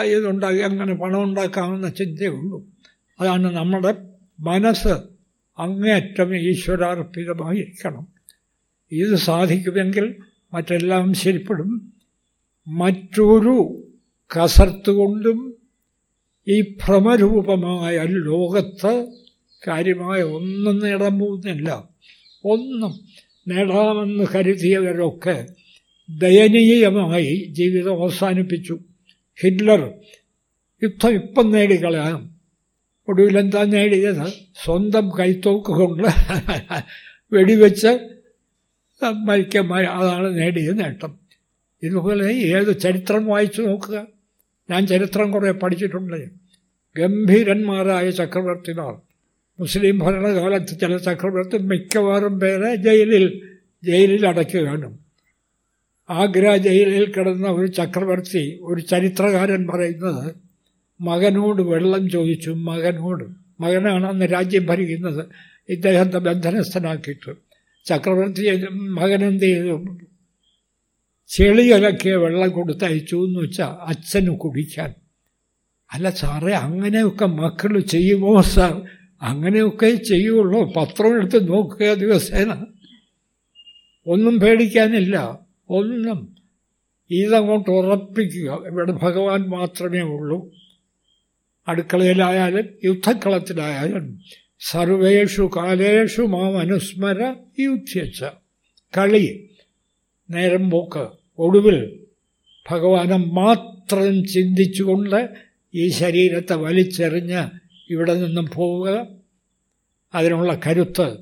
ഇതുണ്ടാക്കി അങ്ങനെ പണം ഉണ്ടാക്കാമെന്ന ചിന്തയുള്ളൂ അതാണ് നമ്മുടെ മനസ്സ് അങ്ങേയറ്റം ഈശ്വരാർപ്പിതമായിരിക്കണം. ഇത് സാധിക്കുമെങ്കിൽ മറ്റെല്ലാം ശരിപ്പെടും. മറ്റൊരു കസർത്തുകൊണ്ടും ഈ ഭ്രമരൂപമായ ലോകത്ത് കാര്യമായ ഒന്നും നേടാൻ പോകുന്നില്ല. ഒന്നും നേടാമെന്ന് കരുതിയവരൊക്കെ ദയനീയമായി ജീവിതം അവസാനിപ്പിച്ചു. ഹിറ്റ്ലർ യുദ്ധം ഇപ്പം നേടിക്കളയാം. ഒടുവിലെന്താ നേടിയത്? സ്വന്തം കൈത്തോക്ക് കൊണ്ട് വെടിവെച്ച് മരിക്കാൻ അതാണ് നേടിയ നേട്ടം. ഇതുപോലെ ഏത് ചരിത്രം വായിച്ചു നോക്കുക. ഞാൻ ചരിത്രം കുറേ പഠിച്ചിട്ടുണ്ട്. ഗംഭീരന്മാരായ ചക്രവർത്തിമാർ മുസ്ലിം ഭരണകാലത്ത് ചില ചക്രവർത്തി മിക്കവാറും പേരെ ജയിലിൽ ജയിലിൽ അടയ്ക്കുകയാണ് ആഗ്ര ജയിലിൽ കിടന്ന ഒരു ചക്രവർത്തി ഒരു ചരിത്രകാരൻ പറയുന്നത് മകനോട് വെള്ളം ചോദിച്ചു മകനോട്. മകനാണ് അന്ന് രാജ്യം ഭരിക്കുന്നത്. ഇദ്ദേഹത്തെ ബന്ധനസ്ഥനാക്കിയിട്ട് ചക്രവർത്തി മകനെന്ത് ചെയ്തു? ചെളിയലക്കിയ വെള്ളം കൊടുത്തയച്ചു എന്ന് വെച്ചാൽ അച്ഛന് കുടിക്കാൻ. അല്ല സാറേ അങ്ങനെയൊക്കെ മക്കൾ ചെയ്യുമോ സാർ? അങ്ങനെയൊക്കെ ചെയ്യുള്ളൂ. പത്രം എടുത്ത് നോക്കുക ദിവസേന. ഒന്നും പേടിക്കാനില്ല. ഒന്നും. ഇതങ്ങോട്ട് ഉറപ്പിക്കുക. ഇവിടെ ഭഗവാൻ മാത്രമേ ഉള്ളൂ. അടുക്കളയിലായാലും യുദ്ധക്കളത്തിലായാലും സർവേഷു കാലേഷു മാം അനുസ്മര യുദ്ധിച്ച കളി. നേരം പോക്ക്. ഒടുവിൽ ഭഗവാനെ മാത്രം ചിന്തിച്ചുകൊണ്ട് ഈ ശരീരത്തെ വലിച്ചെറിഞ്ഞ് ഇവിടെ നിന്നും പോവുക. അതിനുള്ള കരുത്ത്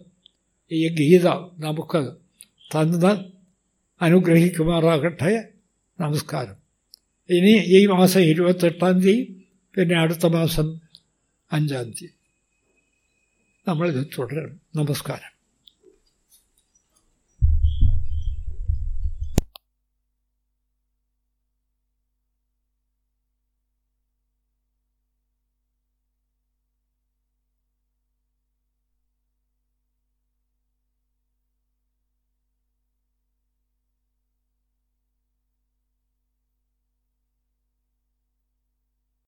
ഈ ഗീത നമുക്ക് തന്ന് അനുഗ്രഹിക്കുമാറാകട്ടെ. നമസ്കാരം. ഇനി ഈ മാസം ഇരുപത്തെട്ടാം തീയതി പിന്നെ അടുത്ത മാസം അഞ്ചാം തീയതി. നമ്മളിത് തുടരണം. നമസ്കാരം.